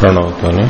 प्रणव ध्वनि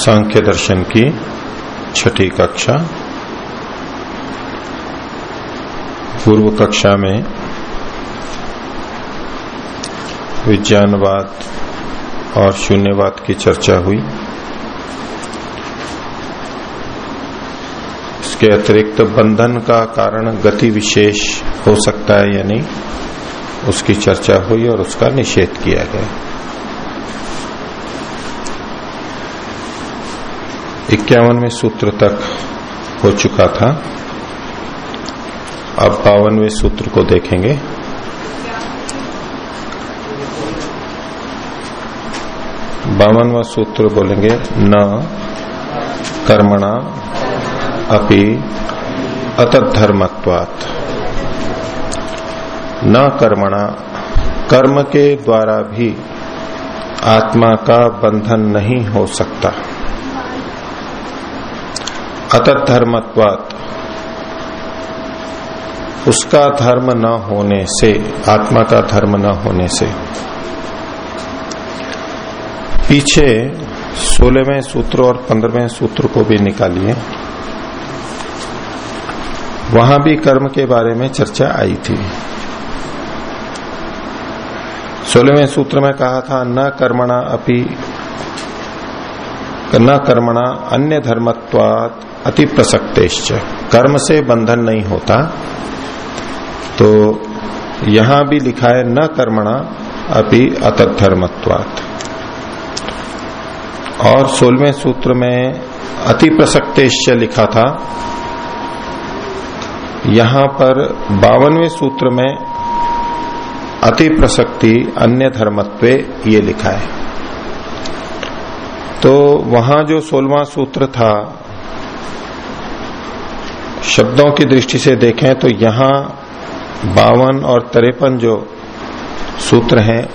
सांख्य दर्शन की छठी कक्षा। पूर्व कक्षा में विज्ञानवाद और शून्यवाद की चर्चा हुई। इसके अतिरिक्त बंधन का कारण गति विशेष हो सकता है या नहीं, उसकी चर्चा हुई और उसका निषेध किया गया। इक्यावनवे सूत्र तक हो चुका था। अब बावनवे सूत्र को देखेंगे। बावनवा सूत्र बोलेंगे, न कर्मणा अपि अतधर्मत्वात् न कर्मणा, कर्म के द्वारा भी आत्मा का बंधन नहीं हो सकता। अतधर्मत्वात् उसका धर्म न होने से, आत्मा का धर्म न होने से। पीछे सोलहवें सूत्र और पंद्रहवें सूत्र को भी निकालिए। वहाँ भी कर्म के बारे में चर्चा आई थी। सोलहवें सूत्र में कहा था, न कर्मणा अपि, न कर्मणा अन्य धर्मत्वात। अति प्रसक्तेश्च। कर्म से बंधन नहीं होता। तो यहाँ भी लिखा है, न कर्मणा, अपि अतधर्मत्वात और सोलहवें सूत्र में अति प्रसक्तेश्च लिखा था। यहाँ पर बावनवे सूत्र में अति प्रसक्ति, अन्य धर्मत्वे ये लिखा है। तो वहाँ जो सोलवा सूत्र था शब्दों की दृष्टि से देखें तो यहाँ बावन और तिरपन जो सूत्र हैं,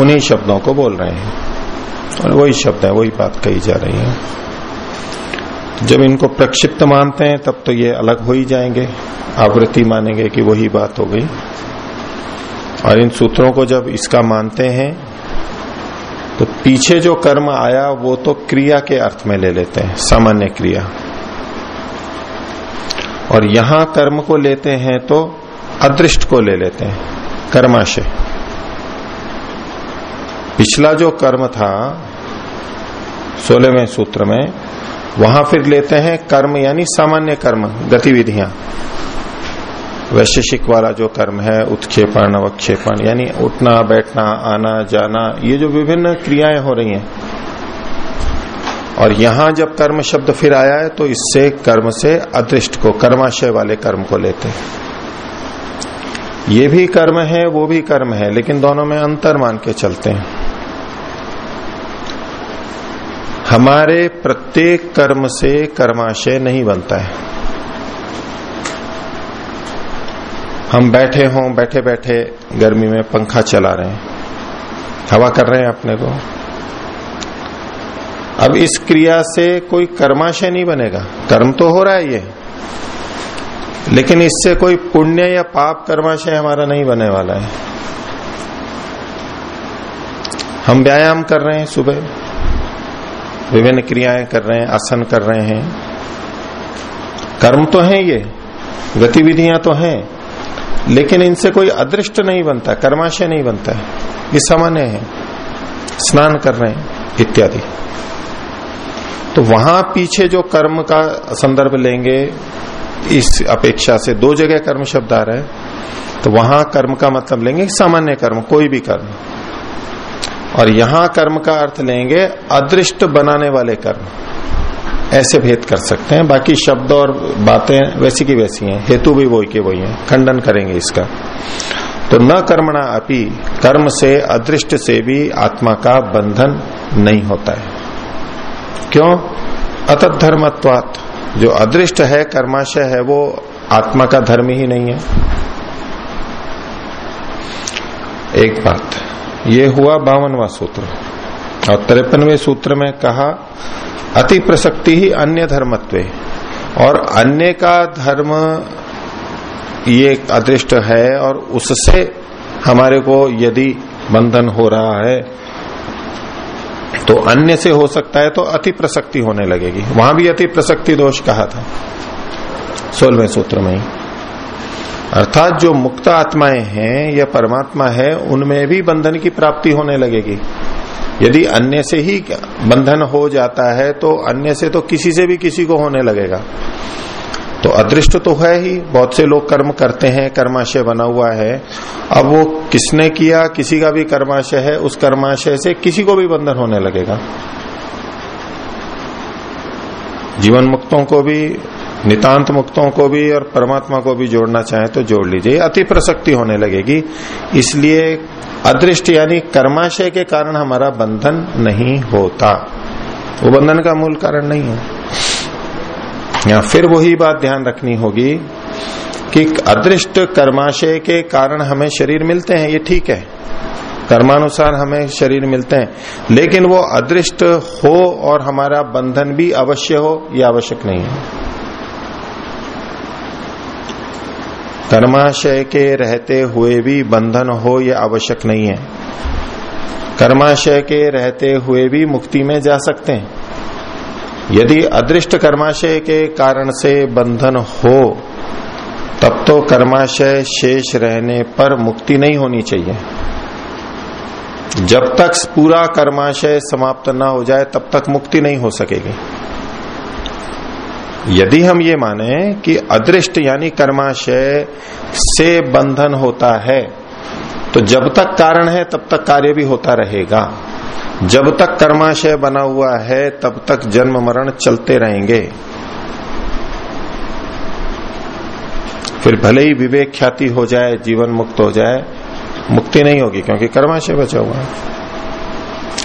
उन्हीं शब्दों को बोल रहे हैं। और वही शब्द है, वही बात कही जा रही है। जब इनको प्रक्षिप्त मानते हैं, तब तो ये अलग हो ही जाएँगे। आवृत्ति मानेंगे कि वही बात हो गई। और इन सूत्रों को जब इसका मानते हैं तो पीछे जो कर्म आया, वो तो क्रिया के अर्थ में ले लेते हैं, सामान्य क्रिया। और यहाँ कर्म को लेते हैं तो अदृष्ट को ले लेते हैं, कर्माशय। पिछला जो कर्म था, सोलहवें सूत्र में, वहाँ फिर लेते हैं कर्म यानी सामान्य कर्म, गतिविधियाँ। वैशेषिक वाला जो कर्म है, उत्क्षेपण, अवक्षेपण, यानी उठना, बैठना, आना, जाना, ये जो विभिन्न क्रियाएँ हो रही हैं और यहाँ जब कर्म शब्द फिर आया है तो इससे कर्म से अदृष्ट को, कर्माशय वाले कर्म को लेते हैं। ये भी कर्म है, वो भी कर्म है, लेकिन दोनों में अंतर मान के चलते हैं। हमारे प्रत्येक कर्म से कर्माशय नहीं बनता है। हम बैठे हों बैठे बैठे गर्मी में पंखा चला रहे हैं। हवा कर रहे हैं अपने को। अब इस क्रिया से कोई कर्माशय नहीं बनेगा। कर्म तो हो रहा है ये। लेकिन इससे कोई पुण्य या पाप कर्माशय हमारा नहीं बने वाला है। हम व्यायाम कर रहे हैं सुबह। विभिन्न क्रियाएँ कर रहे हैं, आसन कर रहे हैं। कर्म तो है ये। गतिविधियाँ तो हैं। लेकिन इनसे कोई अदृष्ट नहीं बनता, कर्माशय नहीं बनता है। ये सामान्य है। स्नान कर रहे हैं, इत्यादि। तो वहाँ पीछे जो कर्म का संदर्भ लेंगे, इस अपेक्षा से दो जगह कर्म शब्द आ रहा है तो वहाँ कर्म का मतलब लेंगे सामान्य कर्म, कोई भी कर्म। और यहाँ कर्म का अर्थ लेंगे अदृष्ट बनाने वाले कर्म। ऐसे भेद कर सकते हैं, बाकी शब्द और बातें वैसी की वैसी हैं, हेतु भी वही के वही हैं, खंडन करेंगे इसका। तो न कर्मणा अपि, कर्म से, अदृष्ट से भी आत्मा का बंधन नहीं होता है। क्यों? अतत धर्मत्वात जो अदृष्ट है, कर्माशय है, वो आत्मा का धर्म ही नहीं है। एक बात, ये हुआ बावनवा सूत्र। और तिरपनवे सूत्र में कहा, अति प्रसक्ति ही अन्य धर्मत्व। और अन्य का धर्म ये अदृष्ट है, और उससे हमारे को यदि बंधन हो रहा है तो अन्य से हो सकता है तो अति प्रसक्ति होने लगेगी। वहाँ भी अति प्रसक्ति दोष कहा था। सोलहवें सूत्र में ही। अर्थात जो मुक्त आत्माएँ हैं या परमात्मा है, उनमें भी बंधन की प्राप्ति होने लगेगी। यदि अन्य से ही बंधन हो जाता है तो अन्य से तो किसी से भी किसी को होने लगेगा। तो अदृष्ट तो है ही, बहुत से लोग कर्म करते हैं, कर्माशय बना हुआ है। अब वो किसने किया, किसी का भी कर्माशय है, उस कर्माशय से किसी को भी बंधन होने लगेगा। जीवन मुक्तों को भी, नितांत मुक्तों को भी और परमात्मा को भी जोड़ना चाहे तो जोड़ लीजिए, अति प्रसक्ति होने लगेगी। इसलिए अदृष्ट यानी कर्माशय के कारण हमारा बंधन नहीं होता। वो बंधन का मूल कारण नहीं है। फिर वही बात ध्यान रखनी होगी कि अदृष्ट कर्माशय के कारण हमें शरीर मिलते हैं, ये ठीक है। कर्मानुसार हमें शरीर मिलते हैं। लेकिन वो अदृष्ट हो और हमारा बंधन भी अवश्य हो, ये आवश्यक नहीं है। कर्माशय के रहते हुए भी बंधन हो यह आवश्यक नहीं है। कर्माशय के रहते हुए भी मुक्ति में जा सकते हैं। यदि अदृष्ट कर्माशय के कारण से बंधन हो, तब तो कर्माशय शेष रहने पर मुक्ति नहीं होनी चाहिए। जब तक पूरा कर्माशय समाप्त ना हो जाए, तब तक मुक्ति नहीं हो सकेगी। यदि हम ये माने कि अदृष्ट यानी कर्माशय से बंधन होता है तो जब तक कारण है, तब तक कार्य भी होता रहेगा। जब तक कर्माशय बना हुआ है, तब तक जन्म मरण चलते रहेंगे। फिर भले ही विवेक ख्याति हो जाए, जीवन मुक्त हो जाए, मुक्ति नहीं होगी, क्योंकि कर्माशय बचा हुआ है।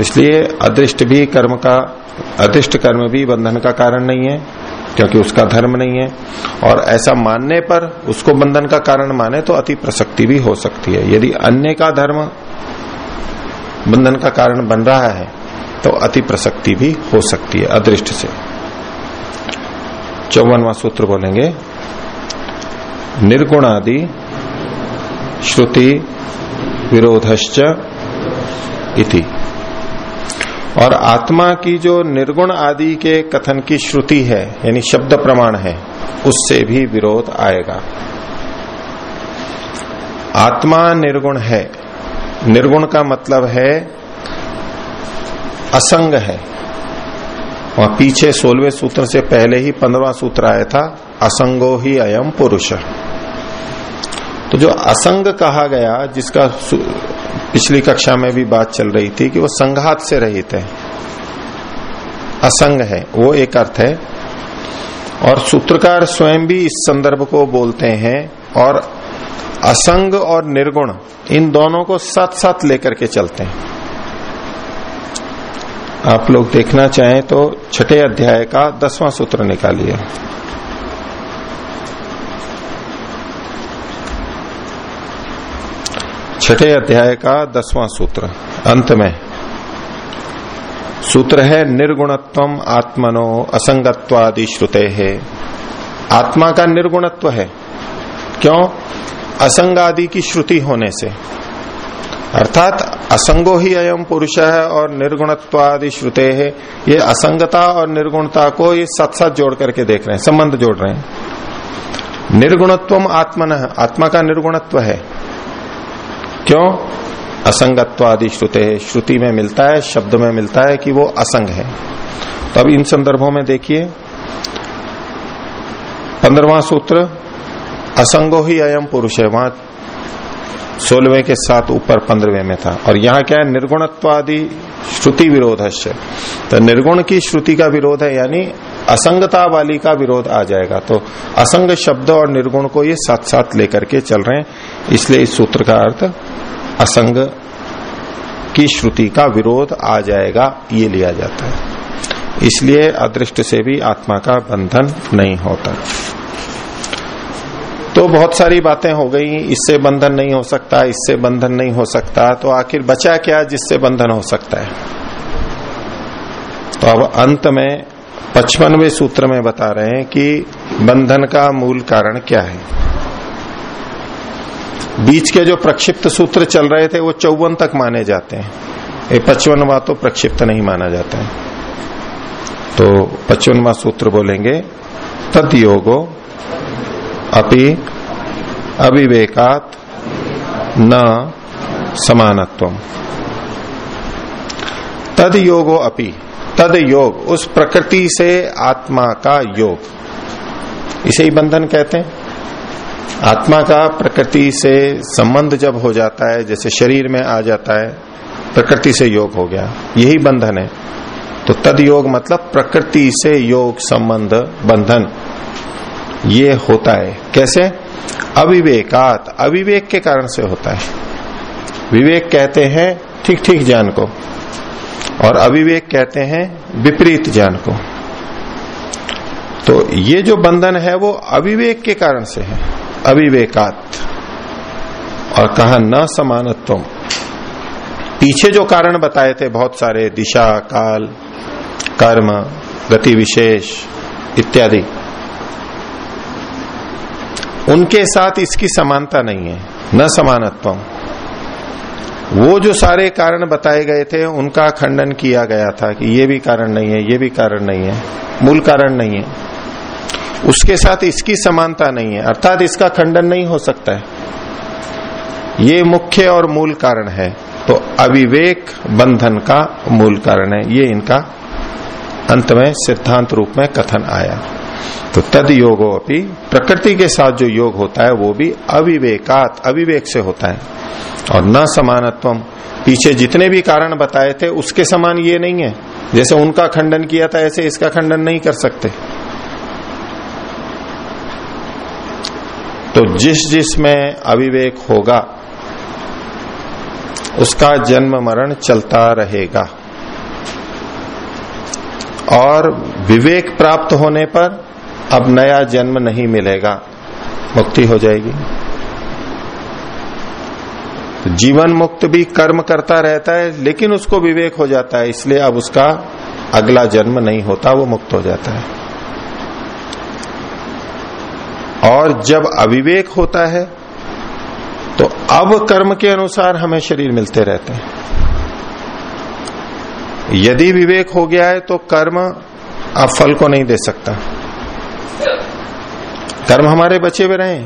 इसलिए अदृष्ट भी कर्म का, अदृष्ट कर्म भी बंधन का कारण नहीं है, क्योंकि उसका धर्म नहीं है। और ऐसा मानने पर उसको बंधन का कारण माने तो अति प्रसक्ति भी हो सकती है। यदि अन्य का धर्म बंधन का कारण बन रहा है तो अति प्रसक्ति भी हो सकती है अदृष्ट से। चौवनवा सूत्र बोलेंगे, निर्गुणादि श्रुति विरोधश्च इति। और आत्मा की जो निर्गुण आदि के कथन की श्रुति है, यानी शब्द प्रमाण है, उससे भी विरोध आएगा। आत्मा निर्गुण है निर्गुण का मतलब है असंग है। वहाँ पीछे सोलवे सूत्र से पहले ही पंद्रवा सूत्र आया था, असंगो ही अयम पुरुष। तो जो असंग कहा गया, जिसका पिछली कक्षा में भी बात चल रही थी कि वो संघात से रहित है। असंग है, वो एक अर्थ है। और सूत्रकार स्वयं भी इस संदर्भ को बोलते हैं और असंग और निर्गुण, इन दोनों को साथ साथ लेकर के चलते हैं। आप लोग देखना चाहें तो छठे अध्याय का दसवां सूत्र निकालिए। छठे अध्याय का दसवां सूत्र, अंत में। सूत्र है, निर्गुणत्व आत्मनो असंगत्वादि श्रुते है आत्मा का निर्गुणत्व है। क्यों? असंग आदि की श्रुति होने से। अर्थात असंगो ही अयम पुरुष है और निर्गुणत्वादि श्रुते है ये असंगता और निर्गुणता को ये साथ साथ जोड़ करके देख रहे हैं, संबंध जोड़ रहे हैं। निर्गुणत्व आत्मन, आत्मा का निर्गुणत्व है। क्यों? असंगत्वादि श्रुते है श्रुति में मिलता है, शब्द में मिलता है कि वो असंग है। तो अब इन संदर्भों में देखिए। पंद्रवा सूत्र असंगो ही अयम पुरुष है वहाँ सोलहवें के साथ ऊपर पंद्रहवें में था। और यहाँ क्या है? निर्गुणत्वादि श्रुति विरोध तो निर्गुण की श्रुति का विरोध है, यानी असंगता वाली का विरोध आ जाएगा। तो असंग शब्द और निर्गुण को ये साथ साथ लेकर के चल रहे हैं। इसलिए इस सूत्र का अर्थ असंग की श्रुति का विरोध आ जाएगा, ये लिया जाता है। इसलिए अदृष्ट से भी आत्मा का बंधन नहीं होता। तो बहुत सारी बातें हो गई, इससे बंधन नहीं हो सकता, इससे बंधन नहीं हो सकता तो आखिर बचा क्या जिससे बंधन हो सकता है? तो अब अंत में पचपनवे सूत्र में बता रहे हैं कि बंधन का मूल कारण क्या है। बीच के जो प्रक्षिप्त सूत्र चल रहे थे, वो चौवन तक माने जाते हैं। ये पचपनवा तो प्रक्षिप्त नहीं माना जाता है। तो पचपनवा सूत्र बोलेंगे तद योगो अपि अविवेकात न समानत्व तद योगो अपि, तद योग, उस प्रकृति से आत्मा का योग। इसे ही बंधन कहते हैं। आत्मा का प्रकृति से संबंध जब हो जाता है, जैसे शरीर में आ जाता है, प्रकृति से योग हो गया। यही बंधन है। तो तद योग मतलब प्रकृति से योग संबंध बंधन। ये होता है। कैसे? अविवेकात। अविवेक के कारण से होता है। विवेक कहते हैं ठीक ठीक ज्ञान को और अविवेक कहते हैं विपरीत ज्ञान को। तो ये जो बंधन है वो अविवेक के कारण से है। अविवेकात। और कहा न समानत्व पीछे जो कारण बताए थे बहुत सारे, दिशा, काल, कर्म, गति विशेष, इत्यादि। उनके साथ इसकी समानता नहीं है, न समानत्व वो जो सारे कारण बताए गए थे, उनका खंडन किया गया था कि ये भी कारण नहीं है, ये भी कारण नहीं है, मूल कारण नहीं है। उसके साथ इसकी समानता नहीं है, अर्थात इसका खंडन नहीं हो सकता है। ये मुख्य और मूल कारण है तो अविवेक बंधन का मूल कारण है। ये इनका अंत में सिद्धांत रूप में कथन आया। तो तद योगो अपनी प्रकृति के साथ जो योग होता है, वो भी अविवेकात, अविवेक से होता है। और न समानत्व पीछे जितने भी कारण बताए थे, उसके समान ये नहीं है। जैसे उनका खंडन किया था, ऐसे इसका खंडन नहीं कर सकते। तो जिस जिस में अविवेक होगा, उसका जन्म मरण चलता रहेगा। और विवेक प्राप्त होने पर अब नया जन्म नहीं मिलेगा, मुक्ति हो जाएगी। तो जीवन मुक्त भी कर्म करता रहता है, लेकिन उसको विवेक हो जाता है, इसलिए अब उसका अगला जन्म नहीं होता, वो मुक्त हो जाता है। और जब अविवेक होता है तो अब कर्म के अनुसार हमें शरीर मिलते रहते हैं। यदि विवेक हो गया है तो कर्म अब फल को नहीं दे सकता। कर्म हमारे बचे हुए रहे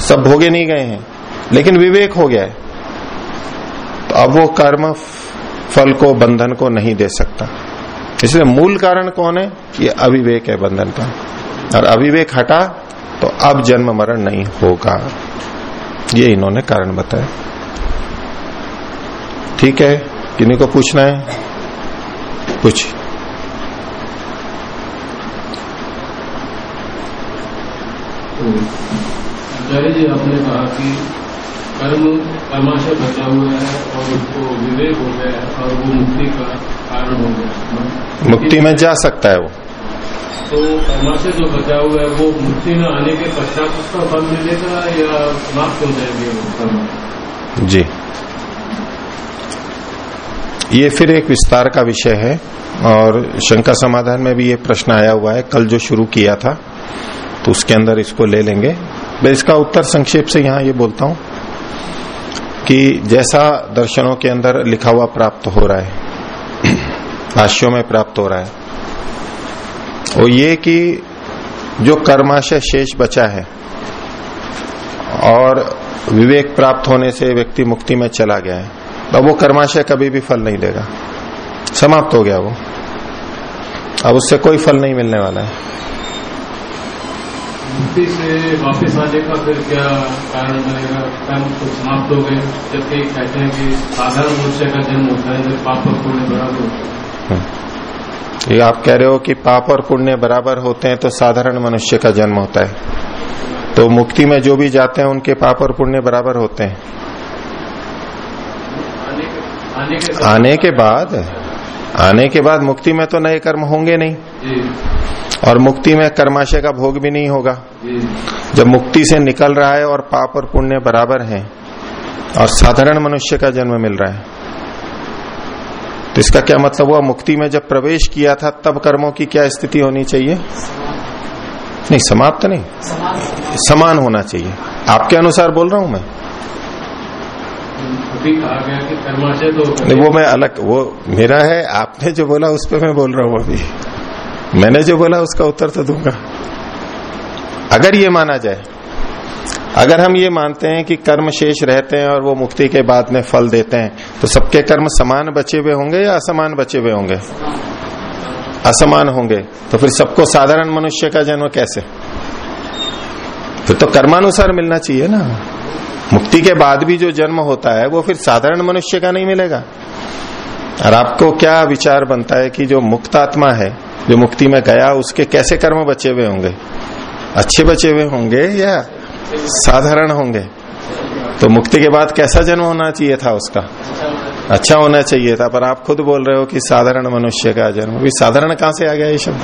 सब भोगे नहीं गए हैं। लेकिन विवेक हो गया है। तो अब वो कर्म फल को, बंधन को नहीं दे सकता। इसलिए मूल कारण कौन है? ये अविवेक है बंधन का। और अविवेक हटा तो अब जन्म मरण नहीं होगा। ये इन्होंने कारण बताया। ठीक है? किन्हीं को पूछना है? पूछिए। जी आपने कहा कि कर्म कर्माशय बचा हुआ है और उसको विवेक हो गया है और वो मुक्ति का कारण हो गया मुक्ति में जा सकता है वो। तो कर्माशय जो बचा हुआ है वो मुक्ति में आने के पश्चात उसका फल मिलेगा या समाप्त हो जाएँगे वो कर्म? जी। ये फिर एक विस्तार का विषय है और शंका समाधान में भी ये प्रश्न आया हुआ है। कल जो शुरू किया था तो उसके अंदर इसको ले लेंगे। मैं इसका उत्तर संक्षेप से यहाँ ये बोलता हूँ कि जैसा दर्शनों के अंदर लिखा हुआ प्राप्त हो रहा है भाष्यों में प्राप्त हो रहा है, वो ये कि जो कर्माशय शेष बचा है और विवेक प्राप्त होने से व्यक्ति मुक्ति में चला गया है अब वो कर्माशय कभी भी फल नहीं देगा। समाप्त हो गया वो। अब उससे कोई फल नहीं मिलने वाला है। मुक्ति से वापस आने का फिर क्या कारण बनेगा? कर्म तो समाप्त हो गए। जबकि कहते हैं कि साधारण मनुष्य का जन्म होता है जब पाप और पुण्य बराबर होता है। ये आप कह रहे हो कि पाप और पुण्य बराबर होते हैं तो साधारण मनुष्य का जन्म होता है। तो मुक्ति में जो भी जाते हैं उनके पाप और पुण्य बराबर होते हैं। आने के आने के बाद? आने के बाद मुक्ति में तो नए कर्म होंगे नहीं। और मुक्ति में कर्माशय का भोग भी नहीं होगा। जब मुक्ति से निकल रहा है और पाप और पुण्य बराबर हैं और साधारण मनुष्य का जन्म मिल रहा है तो इसका क्या मतलब हुआ? मुक्ति में जब प्रवेश किया था तब कर्मों की क्या स्थिति होनी चाहिए? नहीं समाप्त नहीं। समान होना चाहिए। आपके अनुसार बोल रहा हूँ मैं। कहा गया कि कर्माशय तो नहीं वो मैं अलग वो मेरा है आपने जो बोला उस पर मैं बोल रहा हूँ अभी। मैंने जो बोला उसका उत्तर तो दूँगा। अगर ये माना जाए, अगर हम ये मानते हैं कि कर्म शेष रहते हैं और वो मुक्ति के बाद में फल देते हैं तो सबके कर्म समान बचे हुए होंगे या असमान बचे हुए होंगे? असमान होंगे। तो फिर सबको साधारण मनुष्य का जन्म कैसे? फिर तो कर्मानुसार मिलना चाहिए ना। मुक्ति के बाद भी जो जन्म होता है, वो फिर साधारण मनुष्य का नहीं मिलेगा। और आपको क्या विचार बनता है कि जो मुक्त आत्मा है जो मुक्ति में गया, उसके कैसे कर्म बचे हुए होंगे? अच्छे बचे हुए होंगे या साधारण होंगे? तो मुक्ति के बाद कैसा जन्म होना चाहिए था उसका? अच्छा होना चाहिए था, पर आप खुद बोल रहे हो कि साधारण मनुष्य का जन्म। अभी साधारण कहाँ से आ गया ये शब्द?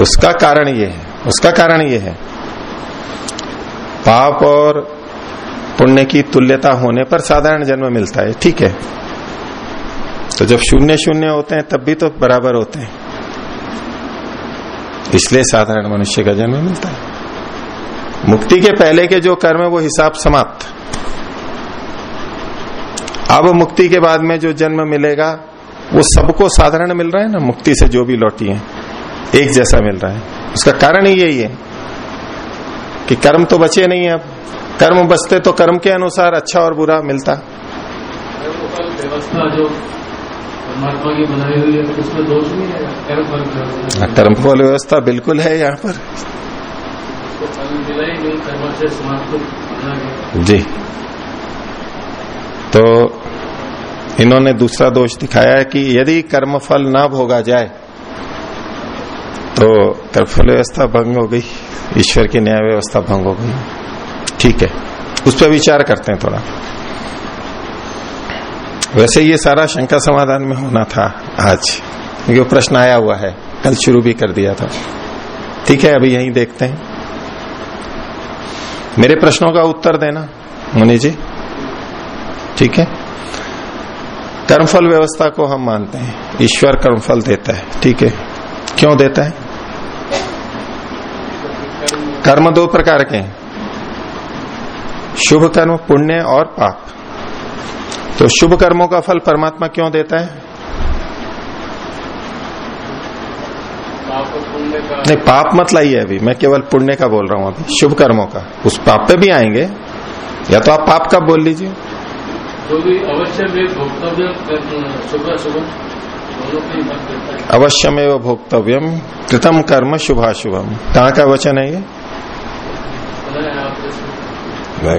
उसका कारण ये है, उसका कारण ये है। पाप और पुण्य की तुल्यता होने पर साधारण जन्म मिलता है, ठीक है। तो जब शून्य शून्य होते हैं, तब भी तो बराबर होते हैं। इसलिए साधारण मनुष्य का जन्म मिलता है। मुक्ति के पहले के जो कर्म है, वो हिसाब समाप्त। अब मुक्ति के बाद में जो जन्म मिलेगा, वो सबको साधारण मिल रहा है ना? मुक्ति से जो भी लौटी है, एक जैसा मिल रहा है। उसका कारण ही यही है कि कर्म तो बचे नहीं है अब। कर्म बचते तो कर्म के अनुसार अच्छा और बुरा मिलता। व्यवस्था जो परमात्मा की बनाई हुई है तो उसमें दोष नहीं है कर्म फल व्यवस्था कर्म फल व्यवस्था बिल्कुल है यहाँ पर। ही जी। तो इन्होंने दूसरा दोष दिखाया है कि यदि कर्मफल ना भोगा जाए तो कर्मफल व्यवस्था भंग हो गई ईश्वर की न्याय व्यवस्था भंग हो गई। ठीक है उस पर विचार करते हैं थोड़ा। वैसे ये सारा शंका समाधान में होना था आज, क्योंकि वो प्रश्न आया हुआ है। कल शुरू भी कर दिया था। ठीक है, अभी यही देखते हैं। मेरे प्रश्नों का उत्तर देना, मुनि जी। ठीक है? कर्मफल व्यवस्था को हम मानते हैं। ईश्वर कर्मफल देता है। ठीक है? क्यों देता है? कर्म दो प्रकार के हैं। शुभ कर्म, पुण्य और पाप। तो शुभ कर्मों का फल परमात्मा क्यों देता है? नहीं पाप मत लाइए अभी। मैं केवल पुण्य का बोल रहा हूँ अभी शुभ कर्मों का। उस पाप पे भी आएँगे। या तो आप पाप का बोल लीजिए। अवश्य में वो भोक्तव्यम कृतम कर्म शुभाशुभम। कहाँ का वचन है ये?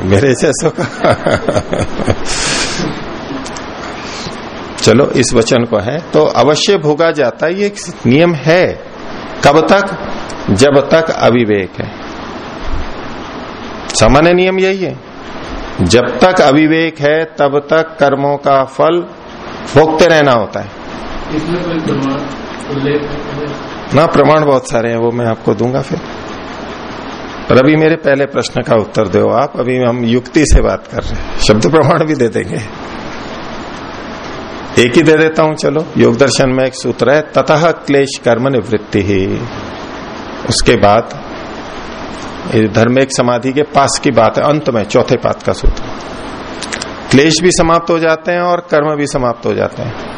मेरे जैसों का। चलो इस वचन को है। तो अवश्य भोगा जाता है ये एक नियम है। कब तक? जब तक अविवेक है। सामान्य नियम यही है। जब तक अविवेक है तब तक कर्मों का फल भोगते रहना होता है। है? ना प्रमाण बहुत सारे हैं वो मैं आपको दूँगा फिर। पर अभी मेरे पहले प्रश्न का उत्तर दो आप। अभी हम युक्ति से बात कर रहे हैं। शब्द प्रमाण भी दे देंगे। एक ही दे देता हूँ, चलो। योग दर्शन में एक सूत्र है, ततः क्लेश कर्म निवृत्ति ही। उसके बाद धर्म एक समाधि के पास की बात है, अंत में, चौथे पात का सूत्र। क्लेश भी समाप्त हो जाते हैं और कर्म भी समाप्त हो जाते हैं।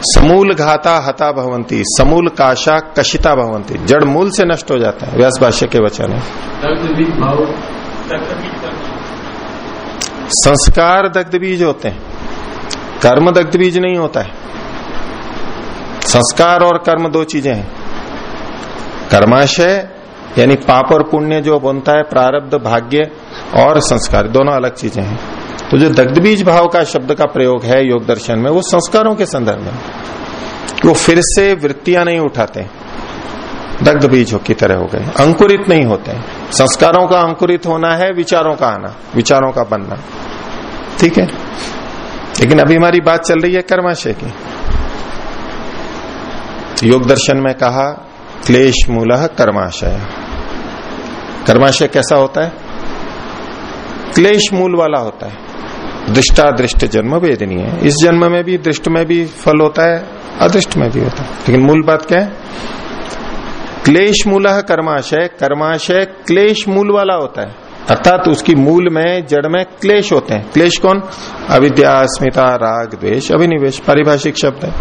समूल घाता हता भवंती, समूल काशा कशिता भवंती, जड़ मूल से नष्ट हो जाता है, व्यास भाष्य के वचन है। संस्कार दग्ध बीज होते हैं। कर्म दग्ध बीज नहीं होता है। संस्कार और कर्म दो चीज़ें हैं। कर्माशय, यानी पाप और पुण्य जो बनता है, प्रारब्ध, भाग्य और संस्कार, दोनों अलग चीज़ें हैं। तो जो दग्ध बीज भाव का शब्द का प्रयोग है योग दर्शन में, वो संस्कारों के संदर्भ में। वो फिर से वृत्तियाँ नहीं उठाते। दग्ध बीजों की तरह हो गए। अंकुरित नहीं होते। संस्कारों का अंकुरित होना है, विचारों का आना, विचारों का बनना। ठीक है? लेकिन अभी हमारी बात चल रही है कर्माशय की। योग दर्शन में कहा, क्लेश मूल कर्माशय। कर्माशय कैसा होता है? क्लेश मूल वाला होता है। दृष्टा, दृष्ट, जन्म वेदनी है इस जन्म में भी, दृष्ट में भी फल होता है, अदृष्ट में भी होता है। लेकिन मूल बात क्या है? क्लेश मूल कर्माशय कर्माशय क्लेश मूल वाला होता है। अर्थात उसकी मूल में, जड़ में क्लेश होते हैं। क्लेश कौन? अविद्या, अस्मिता, राग द्वेश अभिनिवेश पारिभाषिक शब्द है।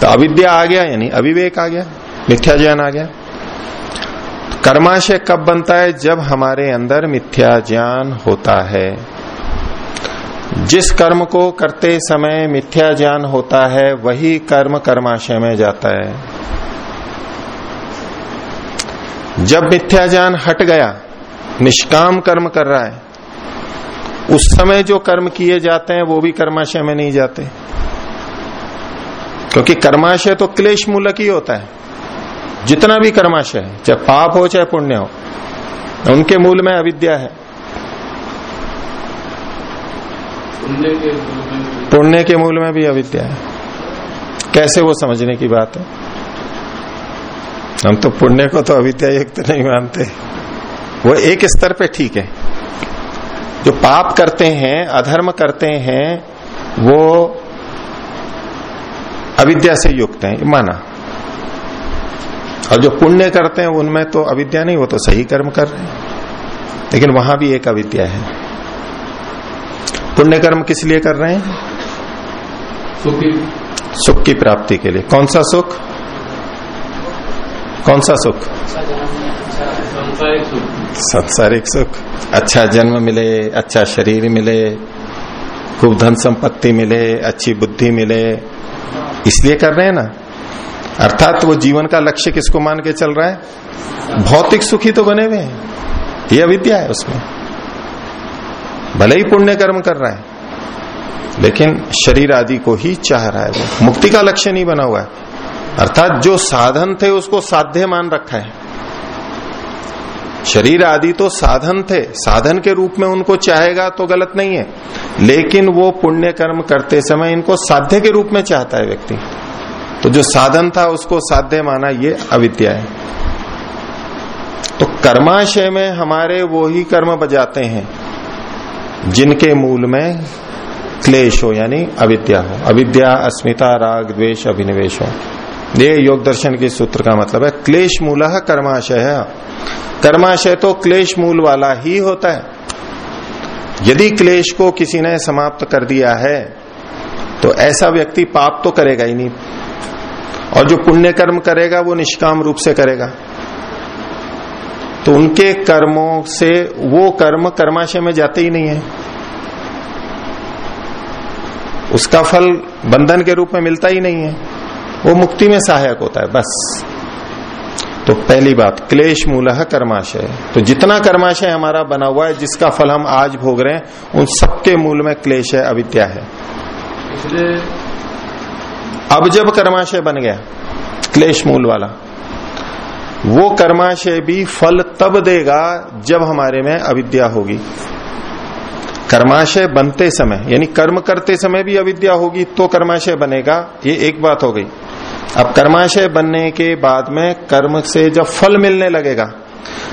तो अविद्या आ गया, यानी अविवेक आ गया मिथ्या ज्ञान आ गया। कर्माशय कब बनता है? जब हमारे अंदर मिथ्या ज्ञान होता है। जिस कर्म को करते समय मिथ्या ज्ञान होता है, वही कर्म कर्माशय में जाता है। जब मिथ्या ज्ञान हट गया, निष्काम कर्म कर रहा है, उस समय जो कर्म किए जाते हैं, वो भी कर्माशय में नहीं जाते। क्योंकि कर्माशय तो क्लेश मूलक ही होता है। जितना भी कर्माशय है, चाहे पाप हो, चाहे पुण्य हो, उनके मूल में अविद्या है। पुण्य के मूल में भी अविद्या है। कैसे वो समझने की बात है? हम तो पुण्य को तो अविद्या युक्त नहीं मानते। वो एक स्तर पे ठीक है। जो पाप करते हैं अधर्म करते हैं वो अविद्या से युक्त है माना। और जो पुण्य करते हैं उनमें तो अविद्या नहीं वो तो सही कर्म कर रहे हैं। लेकिन वहाँ भी एक अविद्या है। पुण्य कर्म किस लिए कर रहे हैं? सुख की प्राप्ति के लिए। कौन सा सुख? कौन सा सुख? संसारिक सुख। अच्छा जन्म मिले अच्छा शरीर मिले, खूब धन संपत्ति मिले, अच्छी बुद्धि मिले। इसलिए कर रहे हैं ना? अर्थात वो जीवन का लक्ष्य किसको मान के चल रहा है? भौतिक सुखी तो बने हुए हैं। ये अविद्या है उसमें। भले ही पुण्य कर्म कर रहा है, लेकिन शरीर आदि को ही चाह रहा है वो। मुक्ति का लक्ष्य नहीं बना हुआ है। अर्थात जो साधन थे उसको साध्य मान रखा है। शरीर आदि तो साधन थे। साधन के रूप में उनको चाहेगा तो गलत नहीं है। लेकिन वो पुण्य कर्म करते समय इनको साध्य के रूप में चाहता है व्यक्ति। तो जो साधन था उसको साध्य माना ये अविद्या है। तो कर्माशय में हमारे वो ही कर्म बजाते हैं, जिनके मूल में क्लेश हो यानी अविद्या हो। अविद्या, अस्मिता, राग, द्वेष, अभिनिवेश हो। ये योग दर्शन के सूत्र का मतलब है, क्लेश मूल कर्माशय कर्माशय तो क्लेश मूल वाला ही होता है। यदि क्लेश को किसी ने समाप्त कर दिया है तो ऐसा व्यक्ति पाप तो करेगा ही नहीं। और जो पुण्य कर्म करेगा, वो निष्काम रूप से करेगा। तो उनके कर्मों से वो कर्म कर्माशय में जाते ही नहीं है। उसका फल बंधन के रूप में मिलता ही नहीं है। वो मुक्ति में सहायक होता है बस। तो पहली बात क्लेश मूल कर्माशय। तो जितना कर्माशय हमारा बना हुआ है जिसका फल हम आज भोग रहे हैं उन सबके मूल में क्लेश है अविद्या है। अब जब कर्माशय बन गया क्लेश मूल वाला वो कर्माशय भी फल तब देगा जब हमारे में अविद्या होगी। कर्माशय बनते समय यानी कर्म करते समय भी अविद्या होगी तो कर्माशय बनेगा ये एक बात हो गई। अब कर्माशय बनने के बाद में कर्म से जब फल मिलने लगेगा,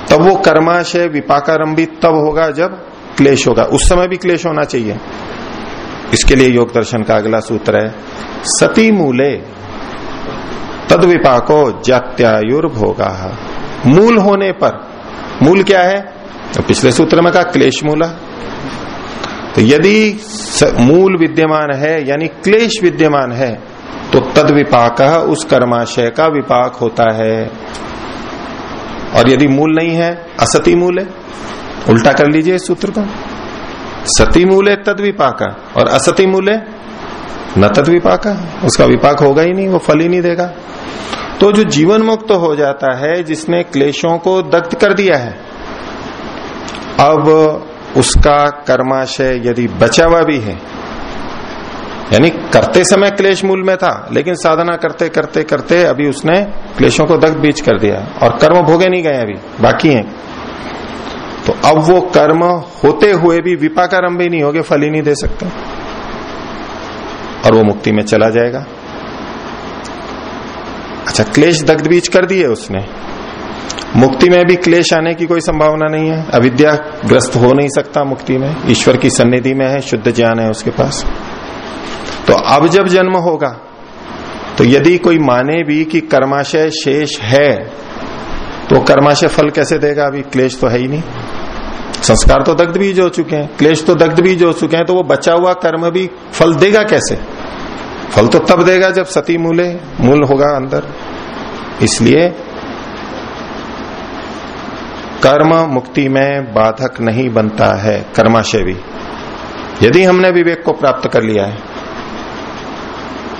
तब वो कर्माशय विपाकारंभी तब होगा जब क्लेश होगा। उस समय भी क्लेश होना चाहिए। इसके लिए योग दर्शन का अगला सूत्र है, सती मूले तद विपाको जात्यायुर्भोगा। मूल होने पर, मूल क्या है? तो पिछले सूत्र में कहा, क्लेश मूला। तो यदि मूल विद्यमान है, यानी क्लेश विद्यमान है तो तद विपाक उस कर्माशय का विपाक होता है। और यदि मूल नहीं है, असती मूल है। उल्टा कर लीजिए इस सूत्र को। सती मूल है तद विपाक और असती मूल है, न तद विपाक उसका विपाक होगा ही नहीं, वो फल ही नहीं देगा। तो जो जीवन मुक्त हो जाता है, जिसने क्लेशों को दग्ध कर दिया है, अब उसका कर्माशय यदि बचा हुआ भी है यानी करते समय क्लेश मूल में था, लेकिन साधना करते करते करते अभी उसने क्लेशों को दग्ध बीच कर दिया और कर्म भोगे नहीं गए अभी, बाकी हैं। तो अब वो कर्म होते हुए भी विपाकर्म भी नहीं होगे, फल ही नहीं दे सकते। और वो मुक्ति में चला जाएगा। अच्छा क्लेश दग्ध बीच कर दिए उसने। मुक्ति में भी क्लेश आने की कोई संभावना नहीं है। अविद्या ग्रस्त हो नहीं सकता मुक्ति में। ईश्वर की सन्निधि में है, शुद्ध ज्ञान है उसके पास। तो अब जब जन्म होगा तो यदि कोई माने भी कि कर्माशय शेष है तो कर्माशय फल कैसे देगा? अभी क्लेश तो है ही नहीं। संस्कार तो दग्ध बीज हो चुके हैं। क्लेश तो दग्ध बीज हो चुके हैं तो वो बचा हुआ कर्म भी फल देगा कैसे? फल तो तब देगा जब सती मूले, मूल होगा अंदर। इसलिए कर्म मुक्ति में बाधक नहीं बनता है कर्माशय भी। यदि हमने विवेक को प्राप्त कर लिया है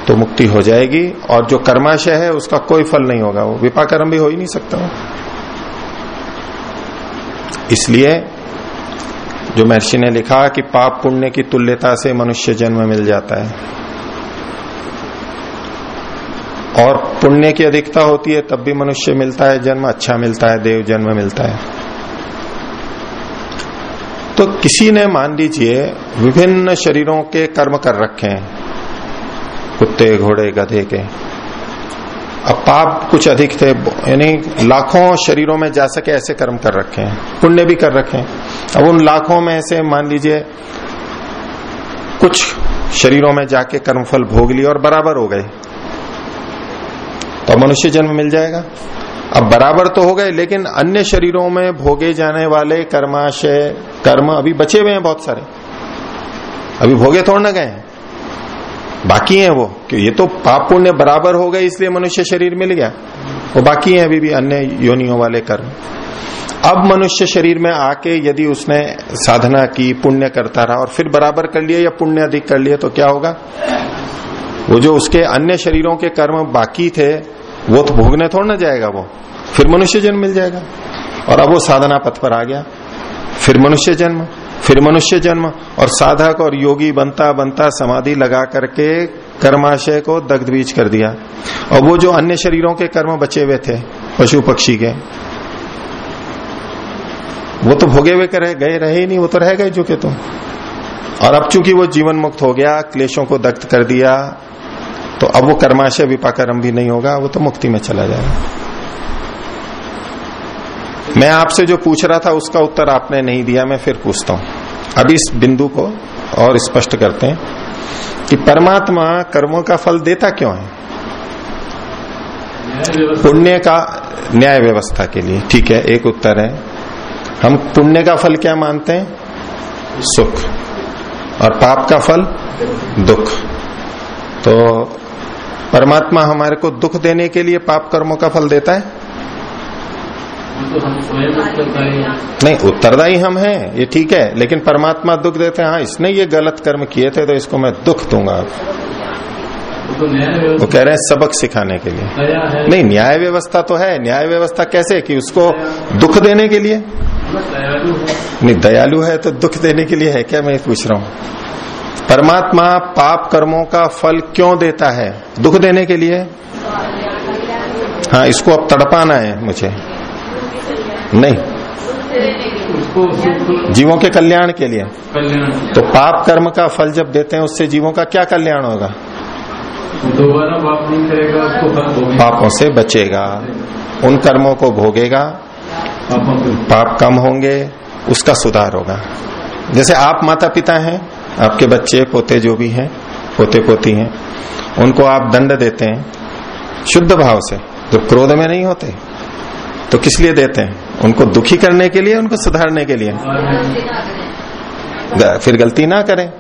तो मुक्ति हो जाएगी और जो कर्माशय है उसका कोई फल नहीं होगा। वो विपाकर्म भी हो ही नहीं सकता इसलिए जो महर्षि ने लिखा कि पाप पुण्य की तुल्यता से मनुष्य जन्म मिल जाता है। और पुण्य की अधिकता होती है, तब भी मनुष्य मिलता है, जन्म अच्छा मिलता है, देव जन्म मिलता है। तो किसी ने मान लीजिए, विभिन्न शरीरों के कर्म कर रखे हैं। कुत्ते, घोड़े, गधे के। अब पाप कुछ अधिक थे, यानी लाखों शरीरों में जा सके ऐसे कर्म कर रखे हैं, पुण्य भी कर रखे हैं। अब उन लाखों में से मान लीजिए, कुछ शरीरों में जाके कर्मफल भोग लिए और बराबर हो गए। तो मनुष्य जन्म मिल जाएगा। अब बराबर तो हो गए, लेकिन अन्य शरीरों में भोगे जाने वाले कर्माशय, कर्म अभी बचे हुए हैं बहुत सारे। अभी भोगे थोड़ न गए हैं। बाकी है वो, कि ये तो पाप पुण्य बराबर हो गए, इसलिए मनुष्य शरीर मिल गया। वो बाकी है अभी भी अन्य योनियों वाले कर्म। अब मनुष्य शरीर में आके यदि उसने साधना की, पुण्य करता रहा और फिर बराबर कर लिया या पुण्य अधिक कर लिया तो क्या होगा? वो जो उसके अन्य शरीरों के कर्म बाकी थे, वो तो भोगने थोड़ा ना जाएगा वो। फिर मनुष्य जन्म मिल जाएगा। और अब वो साधना पथ पर आ गया। फिर मनुष्य जन्म। फिर मनुष्य जन्म और साधक और योगी बनता बनता समाधि लगा करके कर्माशय को दग्ध बीज कर दिया। और वो जो अन्य शरीरों के कर्म बचे हुए थे, पशु पक्षी के, वो तो भोगे हुए करे गए रहे ही नहीं, वो तो रह गए चुके तो। और अब चूँकि वो जीवन मुक्त हो गया, क्लेशों को दग्ध कर दिया तो अब वो कर्माशय विपाकर्म भी नहीं होगा, वो तो मुक्ति में चला जाएगा। मैं आपसे जो पूछ रहा था उसका उत्तर आपने नहीं दिया, मैं फिर पूछता हूँ। अभी इस बिंदु को और स्पष्ट करते हैं कि परमात्मा कर्मों का फल देता क्यों है? पुण्य का न्याय व्यवस्था के लिए। ठीक है, एक उत्तर है। हम पुण्य का फल क्या मानते हैं? सुख। और पाप का फल? दुख। तो परमात्मा हमारे को दुख देने के लिए पाप कर्मों का फल देता है तो हम स्वयं उत्तरदायी हैं। नहीं उत्तरदायी हम हैं ये ठीक है लेकिन परमात्मा दुख देते हैं। हाँ इसने ये गलत कर्म किए थे तो इसको मैं दुख दूँगा। वो तो वो कह रहे हैं सबक सिखाने के लिए। नहीं न्याय व्यवस्था तो है। न्याय व्यवस्था कैसे? कि उसको दुख देने के लिए? नहीं दयालु है तो दुख देने के लिए है क्या? मैं पूछ रहा हूँ। परमात्मा पाप कर्मों का फल क्यों देता है? दुख देने के लिए? हाँ इसको अब तड़पाना है मुझे। नहीं। जीवों के कल्याण के लिए। तो पाप कर्म का फल जब देते हैं, उससे जीवों का क्या कल्याण होगा? दोबारा पाप नहीं करेगा उसको पापों से बचेगा। उन कर्मों को भोगेगा। पाप कम होंगे, उसका सुधार होगा। जैसे आप माता पिता हैं, आपके बच्चे, पोते जो भी हैं पोते पोती हैं, उनको आप दंड देते हैं, शुद्ध भाव से। जो क्रोध में नहीं होते तो किस लिए देते हैं? उनको दुखी करने के लिए, उनको सुधारने के लिए। फिर गलती ना करें।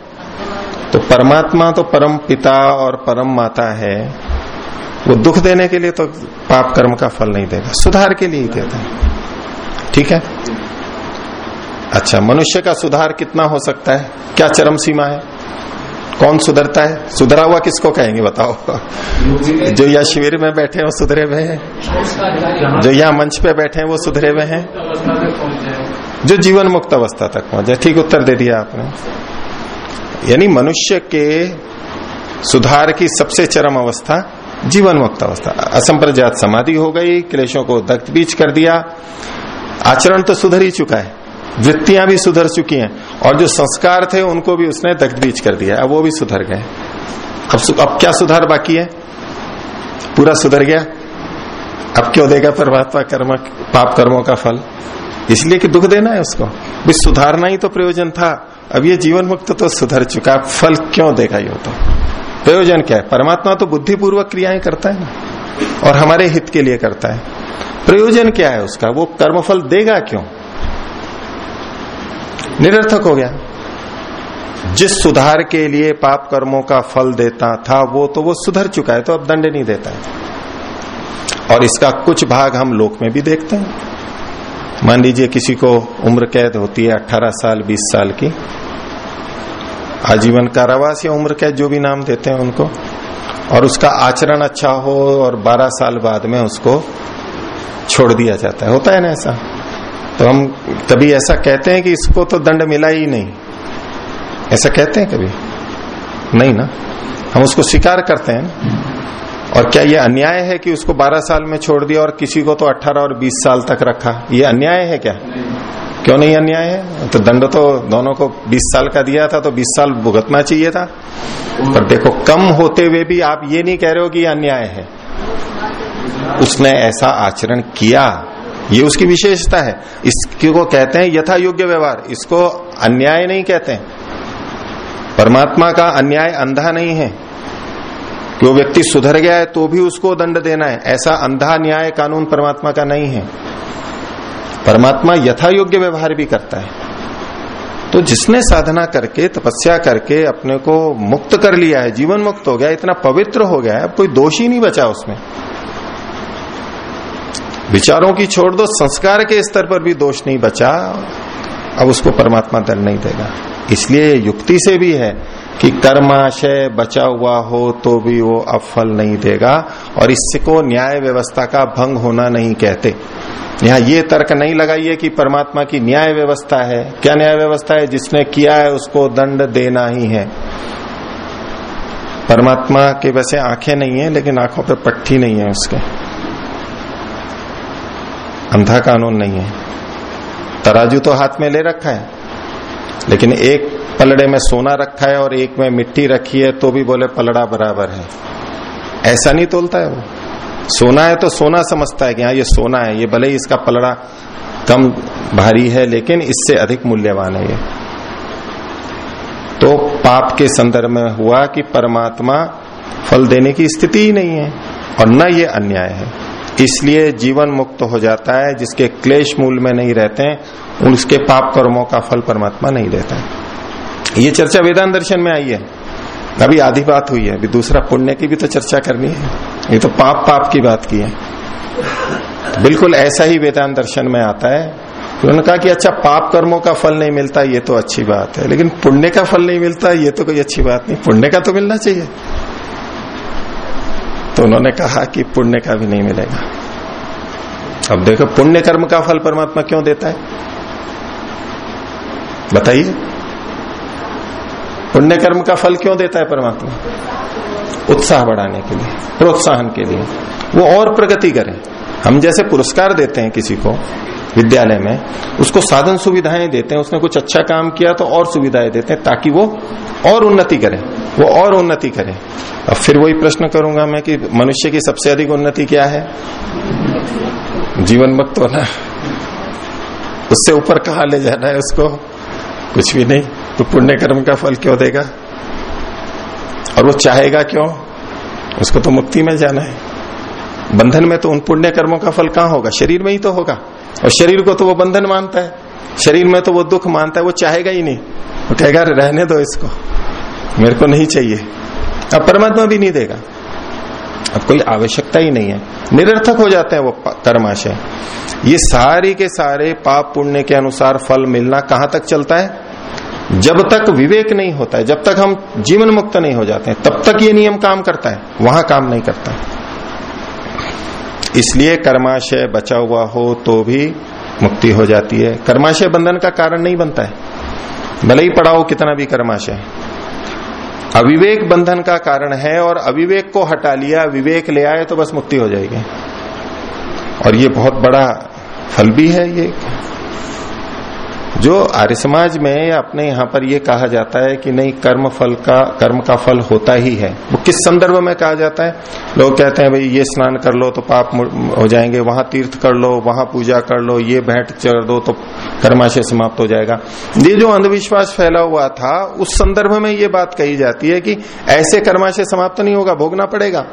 तो परमात्मा तो परम पिता और परम माता है। वो दुख देने के लिए तो पाप कर्म का फल नहीं देगा। सुधार के लिए ही देता है। ठीक है? अच्छा मनुष्य का सुधार कितना हो सकता है? क्या चरम सीमा है? कौन सुधरता है? सुधरा हुआ किसको कहेंगे, बताओ? जो यहाँ शिविर में बैठे हैं, वो सुधरे हुए हैं? जो यहाँ मंच पे बैठे हैं, वो सुधरे हुए हैं? जो जीवन मुक्त अवस्था तक पहुँचे ठीक उत्तर दे दिया आपने। यानी मनुष्य के सुधार की सबसे चरम अवस्था जीवन मुक्त अवस्था। असंप्रजात समाधि हो गई, क्लेशों को दग्ध बीच कर दिया। आचरण तो सुधर ही चुका है। वृत्तियाँ भी सुधर चुकी हैं और जो संस्कार थे उनको भी उसने बीच कर दिया अब वो भी सुधर गए। अब अब क्या सुधार बाकी है? पूरा सुधर गया? अब क्यों देगा परमात्मा कर्म, पाप कर्मों का फल? इसलिए कि दुख देना है उसको। भी सुधारना ही तो प्रयोजन था। अब ये जीवन मुक्त तो सुधर चुका। फल क्यों देगा ये तो? प्रयोजन क्या है? परमात्मा तो बुद्धिपूर्वक क्रियाएँ करता है ना। और हमारे हित के लिए करता है। प्रयोजन क्या है उसका? वो कर्मफल देगा क्यों? निरर्थक हो गया। जिस सुधार के लिए पाप कर्मों का फल देता था, वो तो वो सुधर चुका है तो अब दंड नहीं देता है। और इसका कुछ भाग हम लोक में भी देखते हैं। मान लीजिए किसी को उम्र कैद होती है 18 साल 20 साल की। आजीवन कारावास या उम्र कैद, जो भी नाम देते हैं उनको। और उसका आचरण अच्छा हो और 12 साल बाद में उसको छोड़ दिया जाता है। होता है ना ऐसा? तो हम कभी ऐसा कहते हैं कि इसको तो दंड मिला ही नहीं। ऐसा कहते हैं कभी? नहीं ना? हम उसको स्वीकार करते हैं। और क्या ये अन्याय है कि उसको 12 साल में छोड़ दिया और किसी को तो 18 और 20 साल तक रखा? ये अन्याय है क्या? नहीं। क्यों नहीं अन्याय है? तो दंड तो दोनों को 20 साल का दिया था तो 20 साल भुगतना चाहिए था। पर देखो, कम होते हुए भी आप ये नहीं कह रहे हो कि अन्याय है। उसने ऐसा आचरण किया। ये उसकी विशेषता है। इसको कहते हैं यथा योग्य व्यवहार। इसको अन्याय नहीं कहते हैं। परमात्मा का अन्याय अंधा नहीं है। कि वो व्यक्ति सुधर गया है तो भी उसको दंड देना है। ऐसा अंधा न्याय कानून परमात्मा का नहीं है। परमात्मा यथा योग्य व्यवहार भी करता है। तो जिसने साधना करके, तपस्या करके अपने को मुक्त कर लिया है, जीवन मुक्त हो गया, इतना पवित्र हो गया है, अब कोई दोष ही नहीं बचा उसमें। विचारों की छोड़ दो, संस्कार के स्तर पर भी दोष नहीं बचा। अब उसको परमात्मा दंड नहीं देगा। इसलिए युक्ति से भी है कि कर्माशय बचा हुआ हो तो भी वो अब फल नहीं देगा और इसको न्याय व्यवस्था का भंग होना नहीं कहते। यहाँ ये तर्क नहीं लगाइए कि परमात्मा की न्याय व्यवस्था है। क्या न्याय व्यवस्था है? जिसने किया है उसको दंड देना ही है। परमात्मा के वैसे आँखें नहीं है, लेकिन आँखों पर पट्टी नहीं है उसके। अंधा कानून नहीं है। तराजू तो हाथ में ले रखा है, लेकिन एक पलड़े में सोना रखा है और एक में मिट्टी रखी है तो भी बोले पलड़ा बराबर है। ऐसा नहीं तोलता है वो। सोना है तो सोना समझता है कि हाँ ये सोना है, ये भले ही इसका पलड़ा कम भारी है, लेकिन इससे अधिक मूल्यवान है ये। तो पाप के संदर्भ में हुआ कि परमात्मा फल देने की स्थिति ही नहीं है, और न ये अन्याय है। इसलिए जीवन मुक्त हो जाता है, जिसके क्लेश मूल में नहीं रहते हैं उसके पाप कर्मों का फल परमात्मा नहीं देता है। ये चर्चा वेदांत दर्शन में आई है। अभी आधी बात हुई है, अभी दूसरा पुण्य की भी तो चर्चा करनी है। ये तो पाप पाप की बात की है। बिल्कुल ऐसा ही वेदांत दर्शन में आता है। उन्होंने कहा कि अच्छा पाप कर्मों का फल नहीं मिलता, ये तो अच्छी बात है। लेकिन पुण्य का फल नहीं मिलता, ये तो कोई अच्छी बात नहीं। पुण्य का तो मिलना चाहिए। तो उन्होंने कहा कि पुण्य का भी नहीं मिलेगा। अब देखो, पुण्य कर्म का फल परमात्मा क्यों देता है? बताइए। पुण्य कर्म का फल क्यों देता है परमात्मा? उत्साह बढ़ाने के लिए, प्रोत्साहन के लिए। वो और प्रगति करे। हम जैसे पुरस्कार देते हैं किसी को विद्यालय में, उसको साधन सुविधाएँ देते हैं, उसने कुछ अच्छा काम किया तो और सुविधाएँ देते हैं ताकि वो और उन्नति करे, वो और उन्नति करे। अब फिर वही प्रश्न करूँगा मैं कि मनुष्य की सबसे अधिक उन्नति क्या है? जीवन मुक्त होना। उससे ऊपर कहा ले जाना है उसको? कुछ भी नहीं तो पुण्य कर्म का फल क्यों देगा? और वो चाहेगा क्यों? उसको तो मुक्ति में जाना है। बंधन में तो उन पुण्य कर्मों का फल कहाँ होगा? शरीर में ही तो होगा। और शरीर को तो वो बंधन मानता है। शरीर में तो वो दुख मानता है, वो चाहेगा ही नहीं। वो कहेगा रहने दो इसको। मेरे को नहीं चाहिए। अब परमात्मा भी नहीं देगा। अब कोई आवश्यकता ही नहीं है। निरर्थक हो जाते हैं वो कर्माशय। ये सारी के सारे पाप पुण्य के अनुसार फल मिलना कहाँ तक चलता है? जब तक विवेक नहीं होता है, जब तक हम जीवन मुक्त नहीं हो जाते हैं, तब तक ये नियम काम करता है। वहाँ काम नहीं करता। है इसलिए कर्माशय बचा हुआ हो तो भी मुक्ति हो जाती है। कर्माशय बंधन का कारण नहीं बनता है। भले ही पढ़ाओ कितना भी कर्माशय। अविवेक बंधन का कारण है और अविवेक को हटा लिया, विवेक ले आए तो बस मुक्ति हो जाएगी। और ये बहुत बड़ा फल भी है ये। जो आर्य समाज में या अपने यहाँ पर ये कहा जाता है कि नहीं, कर्म फल का, कर्म का फल होता ही है। वो किस संदर्भ में कहा जाता है? लोग कहते हैं, भाई, ये स्नान कर लो तो पाप हो जाएँगे, वहाँ तीर्थ कर लो, वहाँ पूजा कर लो, ये भेंट चढ़ दो तो कर्माशय समाप्त हो जाएगा। ये जो अंधविश्वास फैला हुआ था, उस संदर्भ में ये बात कही जाती है कि ऐसे कर्माशय समाप्त नहीं होगा, भोगना पड़ेगा।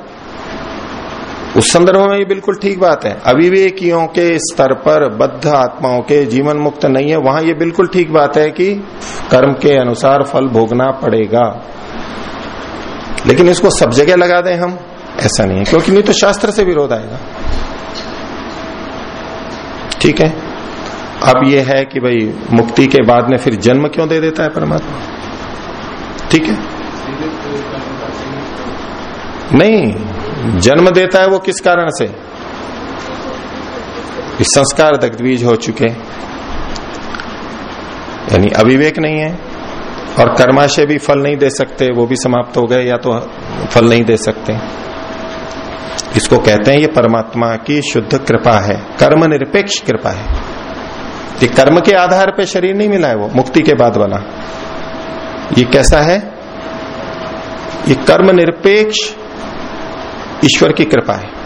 उस संदर्भ में ये बिल्कुल ठीक बात है। अविवेकियों के स्तर पर बद्ध आत्माओं के जीवन मुक्त नहीं है। वहाँ ये बिल्कुल ठीक बात है कि कर्म के अनुसार फल भोगना पड़ेगा। लेकिन इसको सब जगह लगा दें हम, ऐसा नहीं है। क्योंकि नहीं तो शास्त्र से विरोध आएगा। ठीक है? अब ये है कि भाई मुक्ति के बाद में फिर जन्म क्यों दे देता है परमात्मा? ठीक है? नहीं। जन्म देता है वो किस कारण से? इस संस्कार दग्धबीज हो चुके यानी अविवेक नहीं है और कर्माशय भी फल नहीं दे सकते, वो भी समाप्त हो गए या तो फल नहीं दे सकते। इसको कहते हैं ये परमात्मा की शुद्ध कृपा है कर्म निरपेक्ष कृपा है। ये कर्म के आधार पे शरीर नहीं मिला है वो, मुक्ति के बाद वाला ये कैसा है? ये कर्म निरपेक्ष ईश्वर की कृपा है।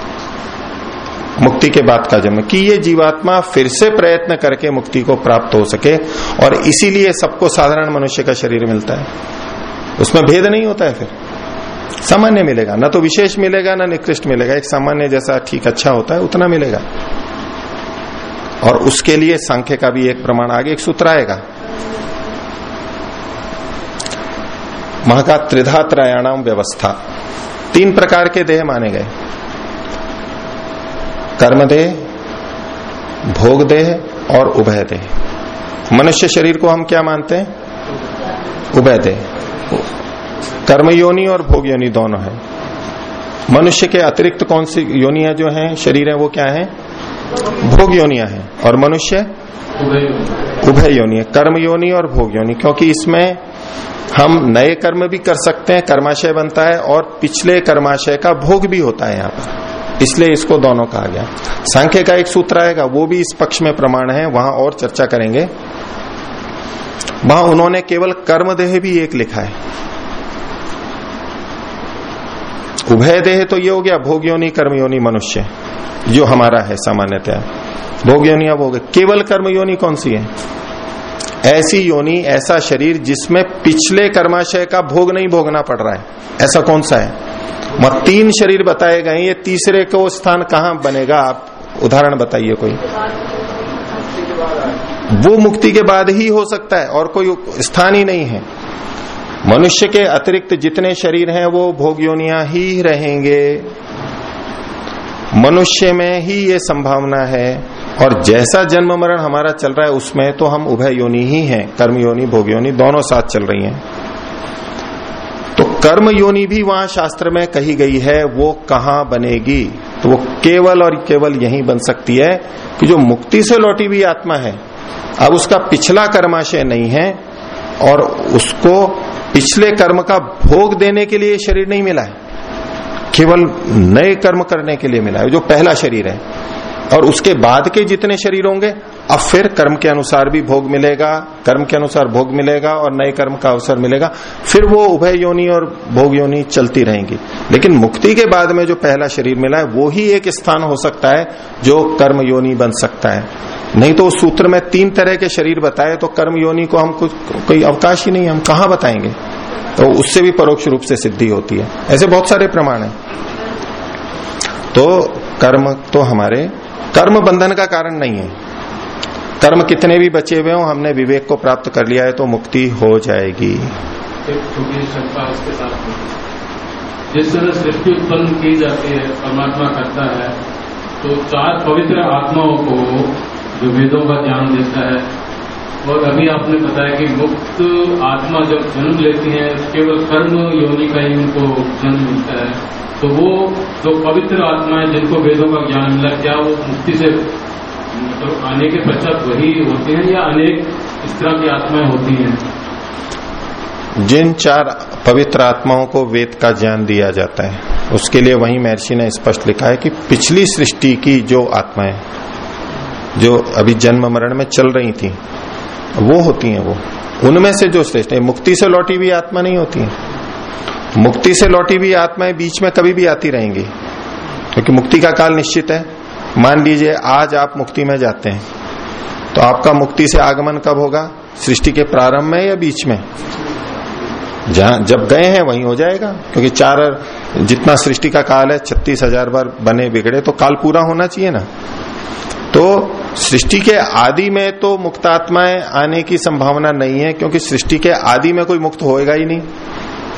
मुक्ति के बाद का जन्म, कि ये जीवात्मा फिर से प्रयत्न करके मुक्ति को प्राप्त हो सके, और इसीलिए सबको साधारण मनुष्य का शरीर मिलता है। उसमें भेद नहीं होता है फिर। सामान्य मिलेगा। ना तो विशेष मिलेगा, ना निकृष्ट मिलेगा। एक सामान्य जैसा ठीक अच्छा होता है, उतना मिलेगा। और उसके लिए सांख्य का भी एक प्रमाण आगे, एक सूत्र आएगा। महाका त्रिधा त्रयाणाम व्यवस्था। तीन प्रकार के देह माने गए। कर्म देह भोग देह और उभय देह मनुष्य शरीर को हम क्या मानते हैं? उभय देह कर्म योनि और भोग योनि दोनों है। मनुष्य के अतिरिक्त कौन सी योनिया जो हैं, शरीर है, वो क्या है? भोग योनिया है। और मनुष्य? उभय योनि है। कर्म योनि और भोग योनि क्योंकि इसमें हम नए कर्म भी कर सकते हैं, कर्माशय बनता है और पिछले कर्माशय का भोग भी होता है यहाँ पर। इसलिए इसको दोनों कहा गया। सांख्य का एक सूत्र आएगा, वो भी इस पक्ष में प्रमाण है, वहाँ और चर्चा करेंगे। वहाँ उन्होंने केवल कर्म देह भी एक लिखा है। उभय देह तो ये हो गया भोग योनि कर्म योनि मनुष्य, जो हमारा है सामान्यतया। भोग योनिया भोग, केवल कर्म योनि कौन सी है? ऐसी योनि, ऐसा शरीर जिसमें पिछले कर्माशय का भोग नहीं भोगना पड़ रहा है। ऐसा कौन सा है? मत तीन शरीर बताए गए ये तीसरे को स्थान कहाँ बनेगा? आप उदाहरण बताइए कोई। वो मुक्ति के बाद ही हो सकता है और कोई स्थान ही नहीं है। मनुष्य के अतिरिक्त जितने शरीर हैं, वो भोग योनिया ही रहेंगे। मनुष्य में ही ये संभावना है। और जैसा जन्म मरण हमारा चल रहा है उसमें तो हम उभय योनि ही हैं, कर्म योनि, भोग योनि, दोनों साथ चल रही हैं। तो कर्म योनि भी वहाँ शास्त्र में कही गई है, वो कहाँ बनेगी? तो वो केवल और केवल यही बन सकती है कि जो मुक्ति से लौटी हुई आत्मा है। अब उसका पिछला कर्माशय नहीं है और उसको पिछले कर्म का भोग देने के लिए शरीर नहीं मिला है। केवल नए कर्म करने के लिए मिला है, जो पहला शरीर है। और उसके बाद के जितने शरीर होंगे, अब फिर कर्म के अनुसार भी भोग मिलेगा, कर्म के अनुसार भोग मिलेगा और नए कर्म का अवसर मिलेगा। फिर वो उभय योनि और भोग योनि चलती रहेंगी। लेकिन मुक्ति के बाद में जो पहला शरीर मिला है, वो ही एक स्थान हो सकता है जो कर्म योनि बन सकता है। नहीं तो उस सूत्र में तीन तरह के शरीर बताए तो कर्म योनि को हम कुछ, कोई अवकाश ही नहीं हम कहा बताएँगे? तो उससे भी परोक्ष रूप से सिद्धि होती है। ऐसे बहुत सारे प्रमाण है। तो कर्म तो हमारे कर्म बंधन का कारण नहीं है। कर्म कितने भी बचे हुए हो, हमने विवेक को प्राप्त कर लिया है तो मुक्ति हो जाएगी। जिस तरह सृष्टि उत्पन्न की जाती है, परमात्मा करता है तो चार पवित्र आत्माओं को जो वेदों का ज्ञान देता है और अभी आपने बताया कि मुक्त आत्मा जब जन्म लेती है, केवल कर्म योनि का ही उनको जन्म मिलता है। तो वो जो पवित्र आत्मा है, जिनको वेदों का ज्ञान मिला, क्या वो मुक्ति से मतलब आने के पश्चात वही होती हैं या अनेक इस तरह की आत्माएँ होती हैं? जिन चार पवित्र आत्माओं को वेद का ज्ञान दिया जाता है, उसके लिए वही महर्षि ने स्पष्ट लिखा है कि पिछली सृष्टि की जो आत्माएँ, जो अभी जन्म मरण में चल रही थी वो होती हैं वो। उनमें से जो श्रेष्ठ है, मुक्ति से लौटी हुई आत्मा नहीं होती है। मुक्ति से लौटी हुई आत्माएँ बीच में कभी भी आती रहेंगी। क्योंकि मुक्ति का काल निश्चित है। मान लीजिए, आज आप मुक्ति में जाते हैं। तो आपका मुक्ति से आगमन कब होगा? सृष्टि के प्रारंभ में या बीच में? जहाँ, जब गए हैं, वहीं हो जाएगा। क्योंकि चार, जितना सृष्टि का काल है, छत्तीस हज़ार बार बने बिगड़े तो काल पूरा होना चाहिए ना। तो सृष्टि के आदि में तो मुक्तात्माएँ आने की संभावना नहीं है, क्योंकि सृष्टि के आदि में कोई मुक्त होएगा ही नहीं।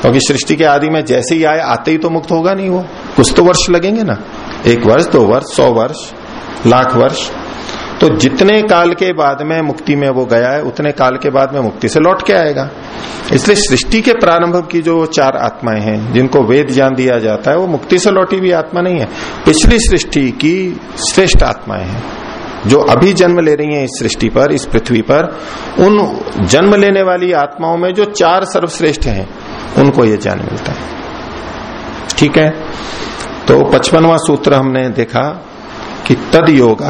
क्योंकि सृष्टि के आदि में जैसे ही आए, आते ही तो मुक्त होगा नहीं वो। कुछ तो वर्ष लगेंगे ना। एक वर्ष, दो वर्ष, सौ वर्ष, लाख वर्ष। तो जितने काल के बाद में मुक्ति में वो गया है, उतने काल के बाद में मुक्ति से लौट के आएगा। इसलिए सृष्टि के प्रारंभ की जो चार आत्माएँ हैं, जिनको वेद ज्ञान दिया जाता है, वो मुक्ति से लौटी हुई आत्मा नहीं है। पिछली सृष्टि की श्रेष्ठ आत्माएँ हैं, जो अभी जन्म ले रही हैं इस सृष्टि पर, इस पृथ्वी पर, उन जन्म लेने वाली आत्माओं में जो चार सर्वश्रेष्ठ हैं, उनको ये ज्ञान मिलता है। ठीक है? तो पचपनवा सूत्र हमने देखा कि तद योग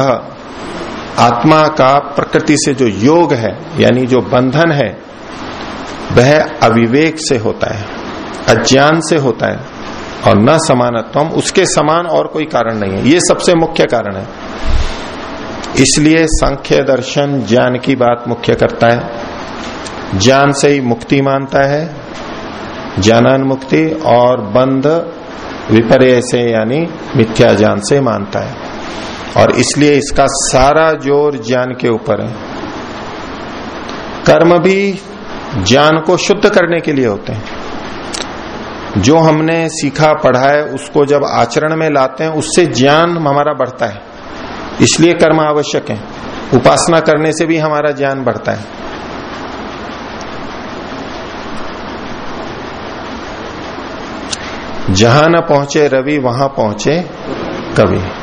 आत्मा का प्रकृति से जो योग है, यानी जो बंधन है, वह अविवेक से होता है, अज्ञान से होता है, और न समानत्व उसके समान और कोई कारण नहीं है। ये सबसे मुख्य कारण है। इसलिए संख्य दर्शन ज्ञान की बात मुख्य करता है। ज्ञान से ही मुक्ति मानता है ज्ञानान मुक्ति और बंध विपर्य से, यानी मिथ्या ज्ञान से मानता है। और इसलिए इसका सारा ज़ोर ज्ञान के ऊपर है। कर्म भी ज्ञान को शुद्ध करने के लिए होते हैं। जो हमने सीखा, पढ़ा है, उसको जब आचरण में लाते हैं, उससे ज्ञान हमारा बढ़ता है। इसलिए कर्म आवश्यक है। उपासना करने से भी हमारा ज्ञान बढ़ता है। जहाँ न पहुँचे रवि, वहाँ पहुँचे कवि।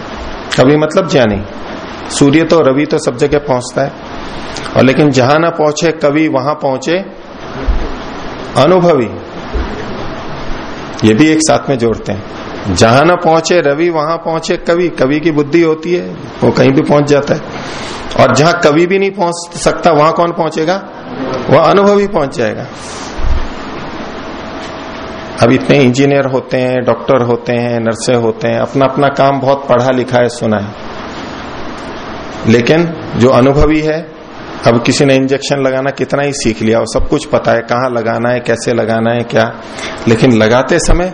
कवि मतलब ज्ञानी सूर्य तो रवि तो सब जगह पहुँचता है। और लेकिन जहाँ ना पहुँचे कवि वहाँ पहुँचे, अनुभवी। ये भी एक साथ में जोड़ते हैं। जहाँ ना पहुँचे, रवि वहाँ पहुँचे कवि कवि की बुद्धि होती है, वो कहीं भी पहुँच जाता है। और जहाँ कवि भी नहीं पहुँच सकता, वहाँ कौन पहुंचेगा? वह अनुभवी पहुँच जाएगा। अब इतने इंजीनियर होते हैं, डॉक्टर होते हैं, नर्से होते हैं अपना अपना काम बहुत पढ़ा लिखा है, सुना है। लेकिन जो अनुभवी है, अब किसी ने इंजेक्शन लगाना कितना ही सीख लिया, और सब कुछ पता है, कहाँ लगाना है, कैसे लगाना है, क्या। लेकिन लगाते समय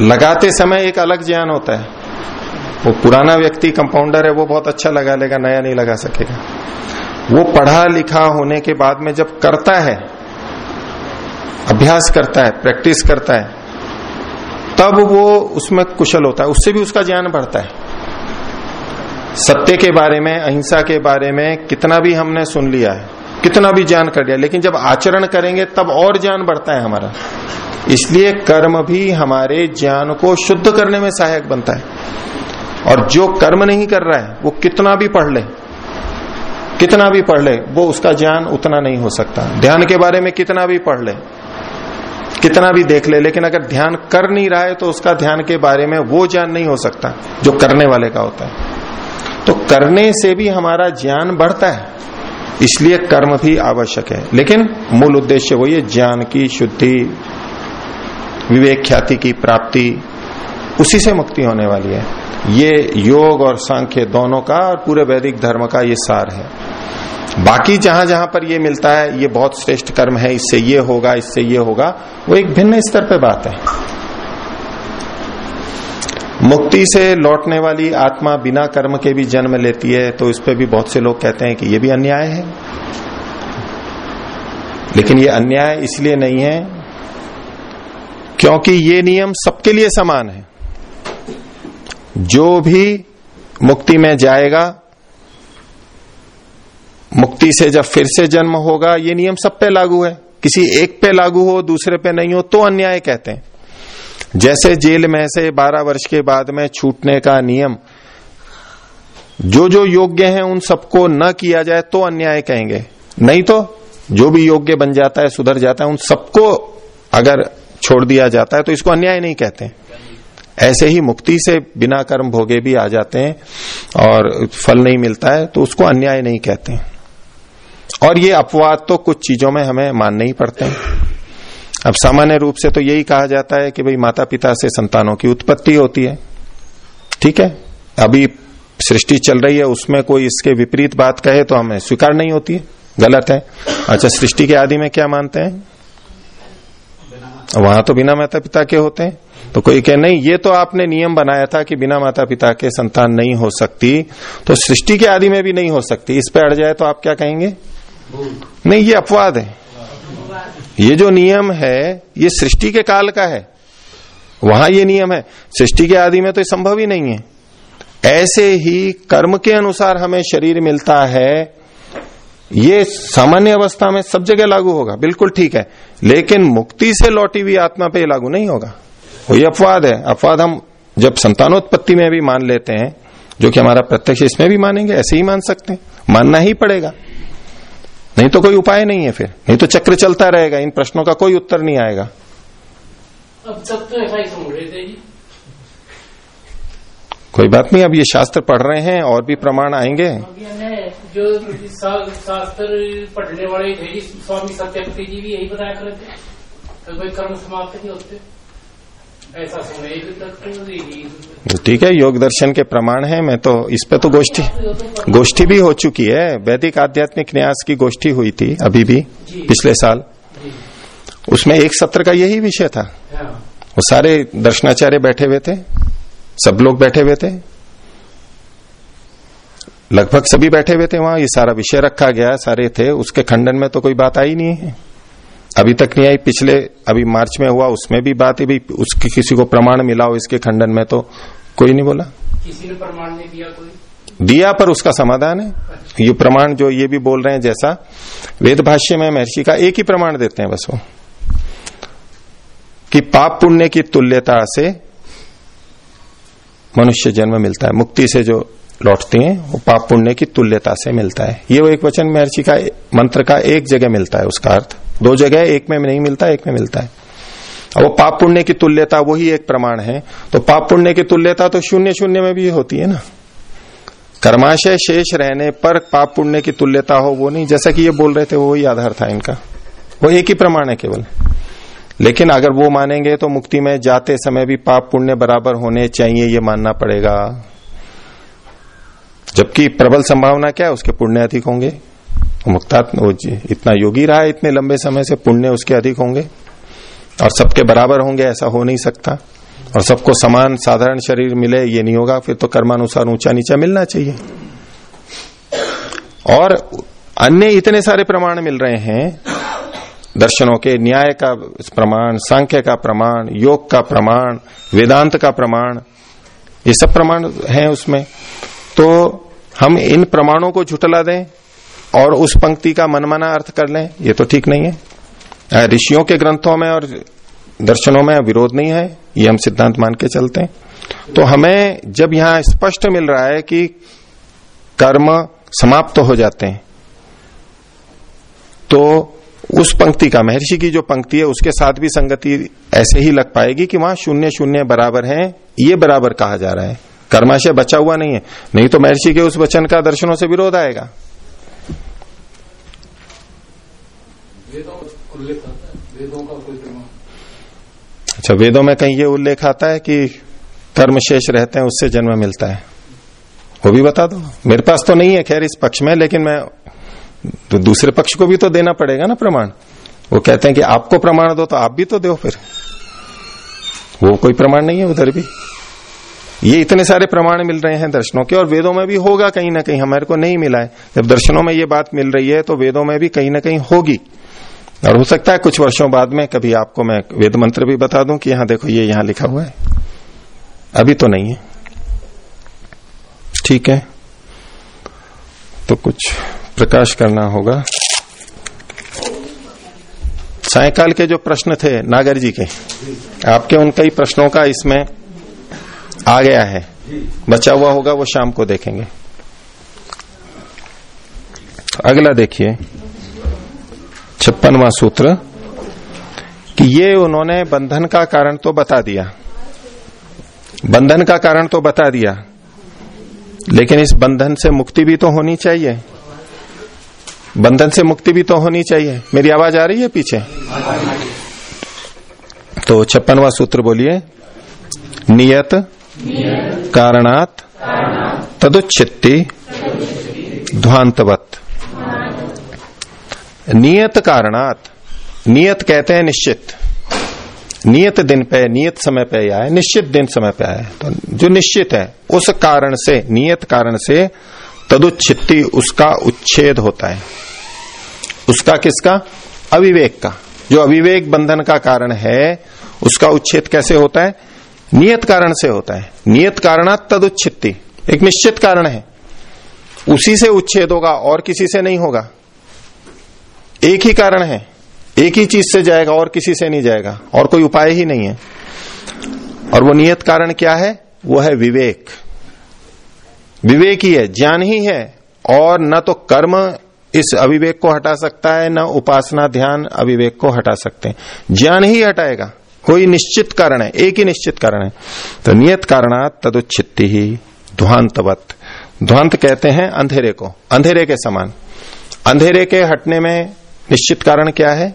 लगाते समय एक अलग ज्ञान होता है। वो पुराना व्यक्ति कंपाउंडर है, वो बहुत अच्छा लगा लेगा, नया नहीं लगा सकेगा। वो पढ़ा लिखा होने के बाद में जब करता है अभ्यास करता है, प्रैक्टिस करता है, तब वो उसमें कुशल होता है। उससे भी उसका ज्ञान बढ़ता है। सत्य के बारे में, अहिंसा के बारे में कितना भी हमने सुन लिया है, कितना भी ज्ञान कर लिया, लेकिन जब आचरण करेंगे, तब और ज्ञान बढ़ता है हमारा। इसलिए कर्म भी हमारे ज्ञान को शुद्ध करने में सहायक बनता है। और जो कर्म नहीं कर रहा है, वो कितना भी पढ़ ले, कितना भी पढ़ ले, वो उसका ज्ञान उतना नहीं हो सकता। ध्यान के बारे में कितना भी पढ़ ले कितना भी देख ले, लेकिन अगर ध्यान कर नहीं रहा है तो उसका ध्यान के बारे में वो ज्ञान नहीं हो सकता, जो करने वाले का होता है। तो करने से भी हमारा ज्ञान बढ़ता है, इसलिए कर्म भी आवश्यक है। लेकिन मूल उद्देश्य वही है, ज्ञान की शुद्धि, विवेक ख्याति की प्राप्ति, उसी से मुक्ति होने वाली है। ये योग और सांख्य दोनों का और पूरे वैदिक धर्म का ये सार है। बाकी जहाँ जहाँ पर ये मिलता है, ये बहुत श्रेष्ठ कर्म है, इससे ये होगा, इससे ये होगा, वो एक भिन्न स्तर पे बात है। मुक्ति से लौटने वाली आत्मा बिना कर्म के भी जन्म लेती है तो इस पे भी बहुत से लोग कहते हैं कि ये भी अन्याय है। लेकिन ये अन्याय इसलिए नहीं है, क्योंकि ये नियम सबके लिए समान है। जो भी मुक्ति में जाएगा, मुक्ति से जब फिर से जन्म होगा, ये नियम सब पे लागू है। किसी एक पे लागू हो, दूसरे पे नहीं हो तो अन्याय कहते हैं। जैसे जेल में से 12 वर्ष के बाद में छूटने का नियम, जो जो योग्य है, उन सबको न किया जाए तो अन्याय कहेंगे। नहीं तो जो भी योग्य बन जाता है, सुधर जाता है, उन सबको अगर छोड़ दिया जाता है तो इसको अन्याय नहीं कहते ऐसे ही मुक्ति से बिना कर्म भोगे भी आ जाते हैं और फल नहीं मिलता है तो उसको अन्याय नहीं कहते और ये अपवाद तो कुछ चीज़ों में हमें मानने ही पड़ते हैं। अब सामान्य रूप से तो यही कहा जाता है कि भाई माता पिता से संतानों की उत्पत्ति होती है। ठीक है? अभी सृष्टि चल रही है, उसमें कोई इसके विपरीत बात कहे तो हमें स्वीकार नहीं होती है। गलत है। अच्छा सृष्टि के आदि में क्या मानते हैं? वहाँ तो बिना माता पिता के होते हैं। तो कोई कहे, नहीं, ये तो आपने नियम बनाया था कि बिना माता पिता के संतान नहीं हो सकती। तो सृष्टि के आदि में भी नहीं हो सकती। इस पे अड़ जाए तो आप क्या कहेंगे? नहीं, ये अपवाद है। ये जो नियम है, ये सृष्टि के काल का है। वहाँ ये नियम है। सृष्टि के आदि में तो संभव ही नहीं है। ऐसे ही कर्म के अनुसार हमें शरीर मिलता है। ये सामान्य अवस्था में सब जगह लागू होगा, बिल्कुल ठीक है। लेकिन मुक्ति से लौटी हुई आत्मा पे लागू नहीं होगा। वो ये अपवाद है। अपवाद हम जब संतानोत्पत्ति में भी मान लेते हैं, जो कि हमारा प्रत्यक्ष इसमें भी मानेंगे, ऐसे ही मान सकते हैं। मानना ही पड़ेगा। नहीं तो कोई उपाय नहीं है फिर। नहीं तो चक्र चलता रहेगा। इन प्रश्नों का कोई उत्तर नहीं आएगा। अब तक तो ऐसा ही समझ कोई बात नहीं अब ये शास्त्र पढ़ रहे हैं और भी प्रमाण आएँगे। जो शास्त्र पढ़ने वाले थे स्वामी सत्यापति जी भी यही बताया करे थे। तो कोई कर्म समाप्त नहीं होते। ऐसा समझ तो ठीक है योग दर्शन के प्रमाण है मैं तो इस पे तो गोष्ठी गोष्ठी भी हो चुकी है। वैदिक आध्यात्मिक न्यास की गोष्ठी हुई थी अभी भी पिछले साल। उसमें एक सत्र का यही विषय था। हाँ। वो सारे दर्शनाचार्य बैठे हुए थे। सब लोग बैठे हुए थे? लगभग सभी बैठे हुए थे वहाँ? ये सारा विषय रखा गया सारे थे। उसके खंडन में तो कोई बात आई नहीं है। अभी तक नहीं आई। पिछले अभी मार्च में हुआ उसमें भी बात है भी उसकी किसी को प्रमाण मिला हो इसके खंडन में तो कोई नहीं बोला। किसी ने प्रमाण नहीं दिया कोई? दिया पर उसका समाधान है। ये प्रमाण जो ये भी बोल रहे हैं जैसा वेद भाष्य में महर्षि का एक ही प्रमाण देते हैं बस वो। कि पाप पुण्य की तुल्यता से मनुष्य जन्म मिलता है। मुक्ति से जो लौटते हैं, वो पाप पुण्य की तुल्यता से मिलता है। ये वो एक वचन महर्षि का मंत्र का एक जगह मिलता है उसका अर्थ। दो जगह, एक में नहीं मिलता, एक में मिलता है। वो पाप पुण्य की तुल्यता, वही एक प्रमाण है। तो पाप पुण्य की तुल्यता तो शून्य शून्य में भी होती है ना। कर्माशय शेष रहने पर पाप पुण्य की तुल्यता हो वो नहीं। जैसा कि ये बोल रहे थे, वो वही आधार था इनका। वो एक ही प्रमाण है केवल। लेकिन अगर वो मानेंगे तो मुक्ति में जाते समय भी पाप पुण्य बराबर होने चाहिए, ये मानना पड़ेगा। जबकि प्रबल संभावना क्या है? उसके पुण्य अधिक होंगे। वो मुक्तात्म इतना योगी रहा है, इतने लंबे समय से पुण्य उसके अधिक होंगे। और सबके बराबर होंगे, ऐसा हो नहीं सकता। और सबको समान, साधारण शरीर मिले, ये नहीं होगा। फिर तो कर्मानुसार ऊँचा नीचा मिलना चाहिए। और अन्य इतने सारे प्रमाण मिल रहे हैं दर्शनों के, न्याय का प्रमाण, सांख्य का प्रमाण, योग का प्रमाण, वेदांत का प्रमाण, ये सब प्रमाण हैं उसमें। तो हम इन प्रमाणों को झुटला दें और उस पंक्ति का मनमाना अर्थ कर लें, ये तो ठीक नहीं है। ऋषियों के ग्रंथों में और दर्शनों में विरोध नहीं है, ये हम सिद्धांत मान के चलते हैं। तो हमें जब यहाँ स्पष्ट मिल रहा है कि कर्म समाप्त तो हो जाते हैं तो उस पंक्ति का महर्षि की जो पंक्ति है उसके साथ भी संगति ऐसे ही लग पाएगी कि वहाँ शून्य शून्य बराबर है ये बराबर कहा जा रहा है। कर्माशय बचा हुआ नहीं है। नहीं तो महर्षि के उस वचन का दर्शनों से विरोध आएगा। अच्छा वेदों में कहीं ये उल्लेख आता है कि कर्म शेष रहते हैं उससे जन्म मिलता है। वो भी बता दो। मेरे पास तो नहीं है खैर इस पक्ष में लेकिन मैं तो दूसरे पक्ष को भी तो देना पड़ेगा ना प्रमाण। वो कहते हैं कि आपको प्रमाण दो तो आप भी तो दो फिर। वो कोई प्रमाण नहीं है उधर भी। ये इतने सारे प्रमाण मिल रहे हैं दर्शनों के, और वेदों में भी होगा कहीं ना कहीं, हमारे को नहीं मिला है। जब दर्शनों में ये बात मिल रही है तो वेदों में भी कहीं ना कहीं होगी। और हो सकता है कुछ वर्षों बाद में कभी आपको मैं वेद मंत्र भी बता दूँ कि यहाँ देखो, ये यहाँ लिखा हुआ है। अभी तो नहीं है। ठीक है? तो कुछ प्रकाश करना होगा। सायकाल के जो प्रश्न थे नागर जी के, आपके उन कई प्रश्नों का इसमें आ गया है। बचा हुआ होगा, वो शाम को देखेंगे। अगला देखिए, छप्पनवा सूत्र, कि ये उन्होंने बंधन का कारण तो बता दिया। बंधन का कारण तो बता दिया, लेकिन इस बंधन से मुक्ति भी तो होनी चाहिए। बंधन से मुक्ति भी तो होनी चाहिए। मेरी आवाज़ आ रही है पीछे? तो छप्पनवा सूत्र बोलिए। नियत, कारणात, तदुच्छित्ति, ध्वांतवत। नियत कारणात, नियत कहते हैं निश्चित। नियत दिन पे, नियत समय पे आए निश्चित दिन समय पे आए तो जो निश्चित है, उस कारण से, नियत कारण से तदुच्छित्ति, उसका उच्छेद होता है। उसका किसका? अविवेक का। जो अविवेक बंधन का कारण है, उसका उच्छेद कैसे होता है? नियत कारण से होता है। नियत कारण तदुच्छित्ति। एक निश्चित कारण है। उसी से उच्छेद होगा, और किसी से नहीं होगा। एक ही कारण है। एक ही चीज़ से जाएगा, और किसी से नहीं जाएगा। और कोई उपाय ही नहीं है। और वो नियत कारण क्या है? वो है विवेक। विवेक ही है, ज्ञान ही है। और न तो कर्म इस अविवेक को हटा सकता है, न उपासना, ध्यान अविवेक को हटा सकते हैं। ज्ञान ही हटाएगा। कोई निश्चित कारण है, एक ही निश्चित कारण है। तो नियत कारणात तदुच्छित्ति ही ध्वांतवत ध्वांत कहते हैं अंधेरे को। अंधेरे के समान। अंधेरे के हटने में निश्चित कारण क्या है?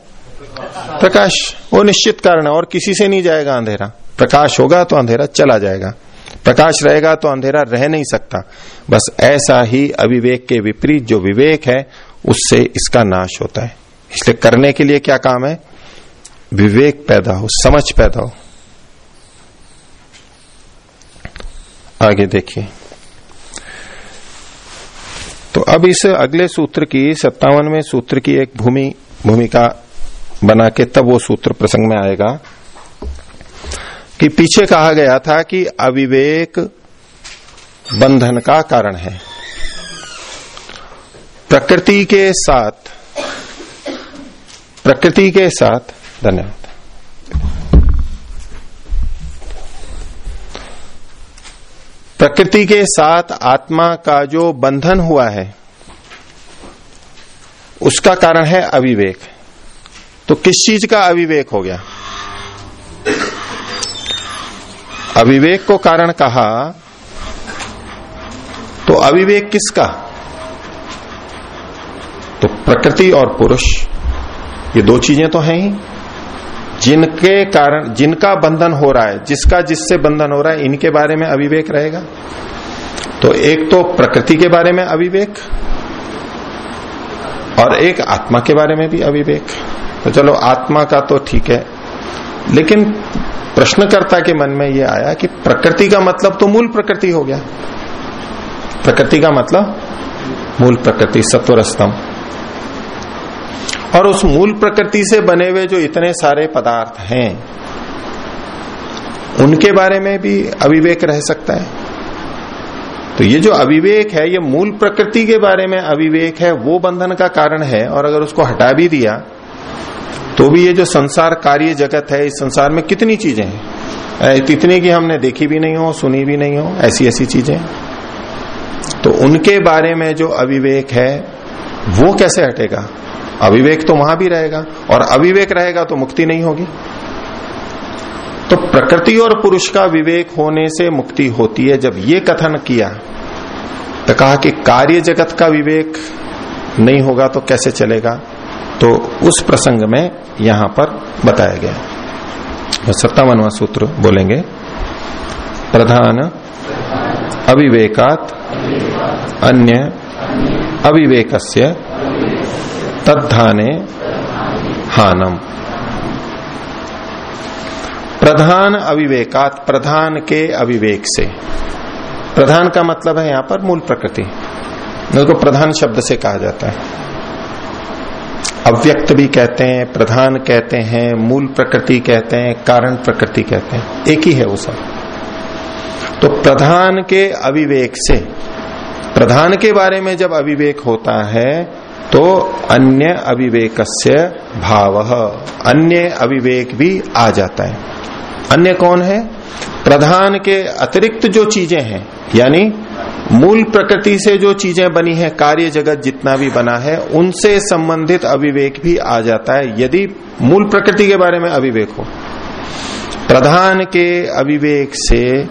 प्रकाश। वो निश्चित कारण है, और किसी से नहीं जाएगा अंधेरा। प्रकाश होगा तो अंधेरा चला जाएगा। प्रकाश रहेगा तो अंधेरा रह नहीं सकता। बस ऐसा ही अविवेक के विपरीत जो विवेक है उससे इसका नाश होता है। इसलिए करने के लिए क्या काम है? विवेक पैदा हो, समझ पैदा हो। आगे देखिए। तो अब इस अगले सूत्र की, सत्तावनवें सूत्र की एक भूमि, भूमिका बना के तब वो सूत्र प्रसंग में आएगा कि पीछे कहा गया था कि अविवेक बंधन का कारण है। प्रकृति के साथ, प्रकृति के साथ धन्यवाद। प्रकृति के साथ आत्मा का जो बंधन हुआ है, उसका कारण है अविवेक। तो किस चीज़ का अविवेक हो गया? अविवेक को कारण कहा तो अविवेक किसका? तो प्रकृति और पुरुष, ये दो चीज़ें तो हैं ही। जिनके कारण, जिनका बंधन हो रहा है, जिसका जिससे बंधन हो रहा है, इनके बारे में अविवेक रहेगा। तो एक तो प्रकृति के बारे में अविवेक, और एक आत्मा के बारे में भी अविवेक। तो चलो, आत्मा का तो ठीक है। लेकिन प्रश्नकर्ता के मन में यह आया कि प्रकृति का मतलब तो मूल प्रकृति हो गया। प्रकृति का मतलब मूल प्रकृति सत्वर स्तंभ और उस मूल प्रकृति से बने हुए जो इतने सारे पदार्थ हैं, उनके बारे में भी अविवेक रह सकता है। तो ये जो अविवेक है, ये मूल प्रकृति के बारे में अविवेक है, वो बंधन का कारण है, और अगर उसको हटा भी दिया तो भी ये जो संसार कार्य जगत है, इस संसार में कितनी चीज़ें हैं? इतनी की हमने देखी भी नहीं हो, सुनी भी नहीं हो, ऐसी ऐसी चीज़ें। तो उनके बारे में जो अविवेक है, वो कैसे हटेगा? अविवेक तो वहाँ भी रहेगा और अविवेक रहेगा तो मुक्ति नहीं होगी। तो प्रकृति और पुरुष का विवेक होने से मुक्ति होती है। जब ये कथन किया तो कहा कि कार्य जगत का विवेक नहीं होगा तो कैसे चलेगा? तो उस प्रसंग में यहाँ पर बताया गया। तो सत्तावनवा सूत्र बोलेंगे, प्रधान अविवेकात अन्य अविवेकस्य तद्धाने हानम। प्रधान अविवेकात, प्रधान के अविवेक से। प्रधान का मतलब है यहाँ पर मूल प्रकृति। उसको प्रधान शब्द से कहा जाता है। अव्यक्त भी कहते हैं, प्रधान कहते हैं, मूल प्रकृति कहते हैं, कारण प्रकृति कहते हैं। एक ही है वो सब। तो प्रधान के अविवेक से, प्रधान के बारे में जब अविवेक होता है तो अन्य अविवेक भाव। अन्य अविवेक भी आ जाता है। अन्य कौन है? प्रधान के अतिरिक्त जो चीज़ें हैं, यानी मूल प्रकृति से जो चीज़ें बनी है, कार्य जगत जितना भी बना है, उनसे संबंधित अविवेक भी आ जाता है, यदि मूल प्रकृति के बारे में अविवेक हो। प्रधान के अविवेक से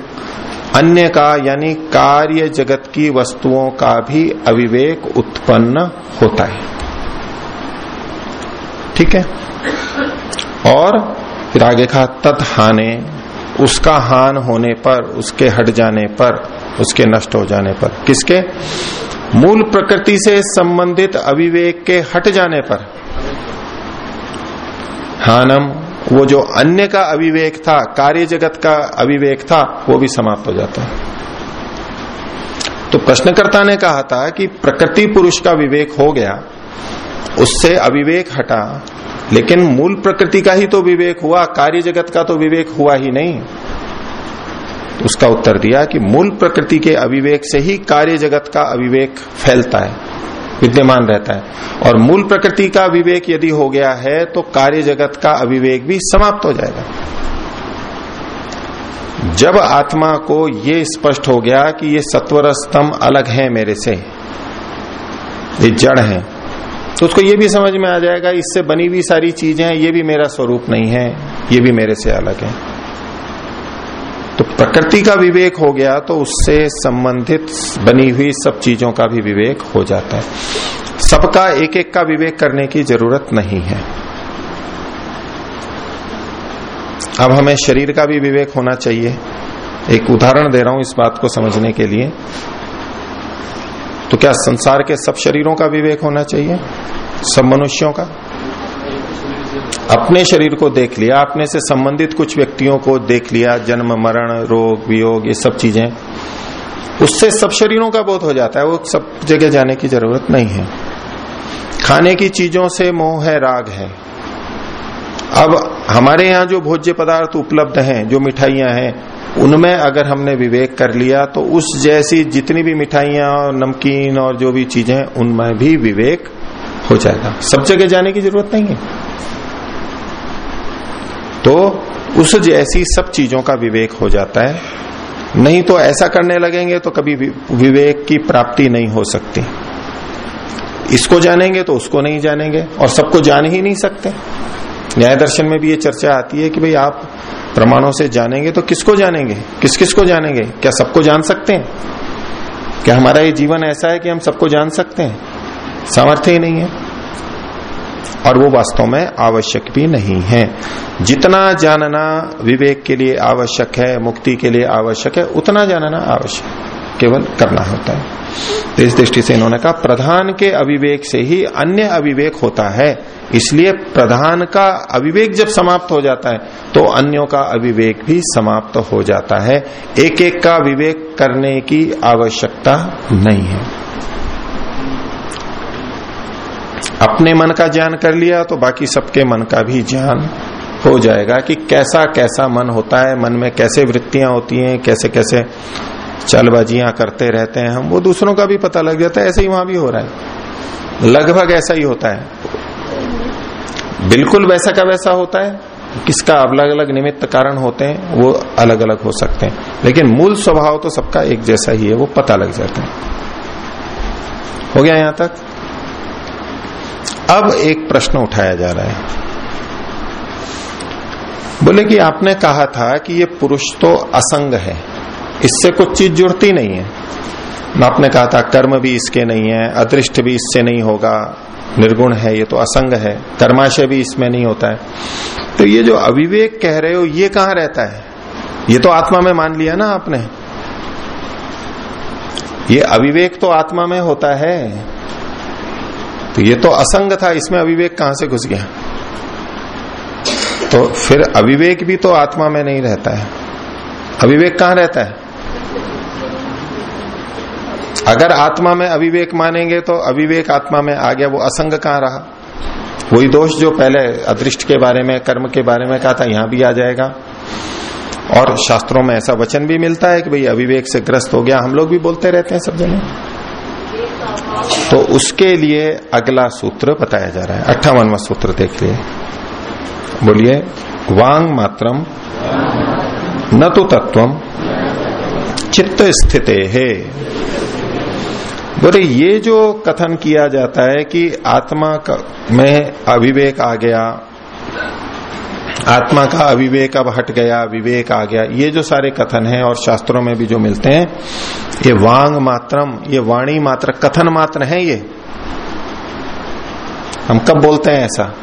अन्य का यानी कार्य जगत की वस्तुओं का भी अविवेक उत्पन्न होता है। ठीक है? और फिर आगे कहा तत्हाने उसका हान होने पर, उसके हट जाने पर, उसके नष्ट हो जाने पर। किसके? मूल प्रकृति से संबंधित अविवेक के हट जाने पर। हानम वो जो अन्य का अविवेक था, कार्य जगत का अविवेक था, वो भी समाप्त हो जाता है। तो प्रश्नकर्ता ने कहा था कि प्रकृति पुरुष का विवेक हो गया, उससे अविवेक हटा, लेकिन मूल प्रकृति का ही तो विवेक हुआ, कार्य जगत का तो विवेक हुआ ही नहीं। उसका उत्तर दिया कि मूल प्रकृति के अविवेक से ही कार्य जगत का अविवेक फैलता है। विद्यमान रहता है। और मूल प्रकृति का विवेक यदि हो गया है तो कार्य जगत का अविवेक भी समाप्त हो जाएगा। जब आत्मा को ये स्पष्ट हो गया कि ये सत्वर स्तंभ अलग है मेरे से, ये जड़ है तो उसको ये भी समझ में आ जाएगा, इससे बनी हुई सारी चीज़ें ये भी मेरा स्वरूप नहीं है, ये भी मेरे से अलग है। तो प्रकृति का विवेक हो गया तो उससे संबंधित बनी हुई सब चीज़ों का भी विवेक हो जाता है। सबका एक एक का विवेक करने की ज़रूरत नहीं है। अब हमें शरीर का भी विवेक होना चाहिए। एक उदाहरण दे रहा हूँ इस बात को समझने के लिए। तो क्या संसार के सब शरीरों का विवेक होना चाहिए? सब मनुष्यों का? अपने शरीर को देख लिया, अपने से संबंधित कुछ व्यक्तियों को देख लिया, जन्म, मरण, रोग, वियोग, ये सब चीज़ें, उससे सब शरीरों का बोध हो जाता है, वो सब जगह जाने की ज़रूरत नहीं है। खाने की चीज़ों से मोह है, राग है। अब हमारे यहाँ जो भोज्य पदार्थ उपलब्ध हैं, जो मिठाइयाँ हैं, उनमें अगर हमने विवेक कर लिया तो उस जैसी जितनी भी मिठाइयाँ और नमकीन और जो भी चीज़ें उनमें भी विवेक हो जाएगा। सब जगह जाने की ज़रूरत नहीं है। तो उस जैसी सब चीज़ों का विवेक हो जाता है। नहीं तो ऐसा करने लगेंगे तो कभी विवेक की प्राप्ति नहीं हो सकती। इसको जानेंगे तो उसको नहीं जानेंगे और सबको जान ही नहीं सकते। न्याय दर्शन में भी ये चर्चा आती है कि भाई आप प्रमाणों से जानेंगे तो किसको जानेंगे? किस किस को जानेंगे? क्या सबको जान सकते हैं? क्या हमारा ये जीवन ऐसा है कि हम सबको जान सकते हैं? सामर्थ्य ही नहीं है। और वो वास्तव में आवश्यक भी नहीं है। जितना जानना विवेक के लिए आवश्यक है, मुक्ति के लिए आवश्यक है, उतना जानना आवश्यक केवल करना होता है। तो इस दृष्टि से इन्होंने कहा, प्रधान के अविवेक से ही अन्य अविवेक होता है। इसलिए प्रधान का अविवेक जब समाप्त हो जाता है तो अन्यों का अविवेक भी समाप्त हो जाता है। एक एक का विवेक करने की आवश्यकता नहीं है। अपने मन का ज्ञान कर लिया तो बाकी सबके मन का भी ज्ञान हो जाएगा कि कैसा कैसा मन होता है, मन में कैसे वृत्तियाँ होती हैं, कैसे कैसे चालबाजियाँ करते रहते हैं हम, वो दूसरों का भी पता लग जाता है, ऐसे ही वहाँ भी हो रहा है। लगभग ऐसा ही होता है। बिल्कुल वैसा का वैसा होता है, किसका अलग अलग निमित्त कारण होते हैं, वो अलग अलग हो सकते हैं। लेकिन मूल स्वभाव तो सबका एक जैसा ही है, वो पता लग जाता है। हो गया यहाँ तक? अब एक प्रश्न उठाया जा रहा है। बोले कि आपने कहा था कि ये पुरुष तो असंग है, इससे कुछ चीज़ जुड़ती नहीं है। आपने कहा था कर्म भी इसके नहीं है, अदृष्ट भी इससे नहीं होगा, निर्गुण है, ये तो असंग है, कर्माशय भी इसमें नहीं होता है। तो ये जो अविवेक कह रहे हो, ये कहाँ रहता है? ये तो आत्मा में मान लिया ना आपने। ये अविवेक तो आत्मा में होता है तो ये तो असंग था, इसमें अविवेक कहाँ से घुस गया? तो फिर अविवेक भी तो आत्मा में नहीं रहता है। अविवेक कहाँ रहता है? अगर आत्मा में अविवेक मानेंगे तो अविवेक आत्मा में आ गया, वो असंग कहाँ रहा? वही दोष जो पहले अदृष्ट के बारे में, कर्म के बारे में कहा था, यहाँ भी आ जाएगा। और शास्त्रों में ऐसा वचन भी मिलता है कि भाई अविवेक से ग्रस्त हो गया। हम लोग भी बोलते रहते हैं सब जगह। तो उसके लिए अगला सूत्र बताया जा रहा है, अट्ठावनवा सूत्र देख लिए। बोलिए, वांग मात्रम, न तो तत्वम, चित्त स्थित है। बोले, ये जो कथन किया जाता है कि आत्मा में अविवेक आ गया आत्मा का अविवेक अब हट गया, विवेक आ गया। ये जो सारे कथन हैं और शास्त्रों में भी जो मिलते हैं, ये वांग मात्रम, ये वाणी मात्र, कथन मात्र है ये। हम कब बोलते हैं ऐसा?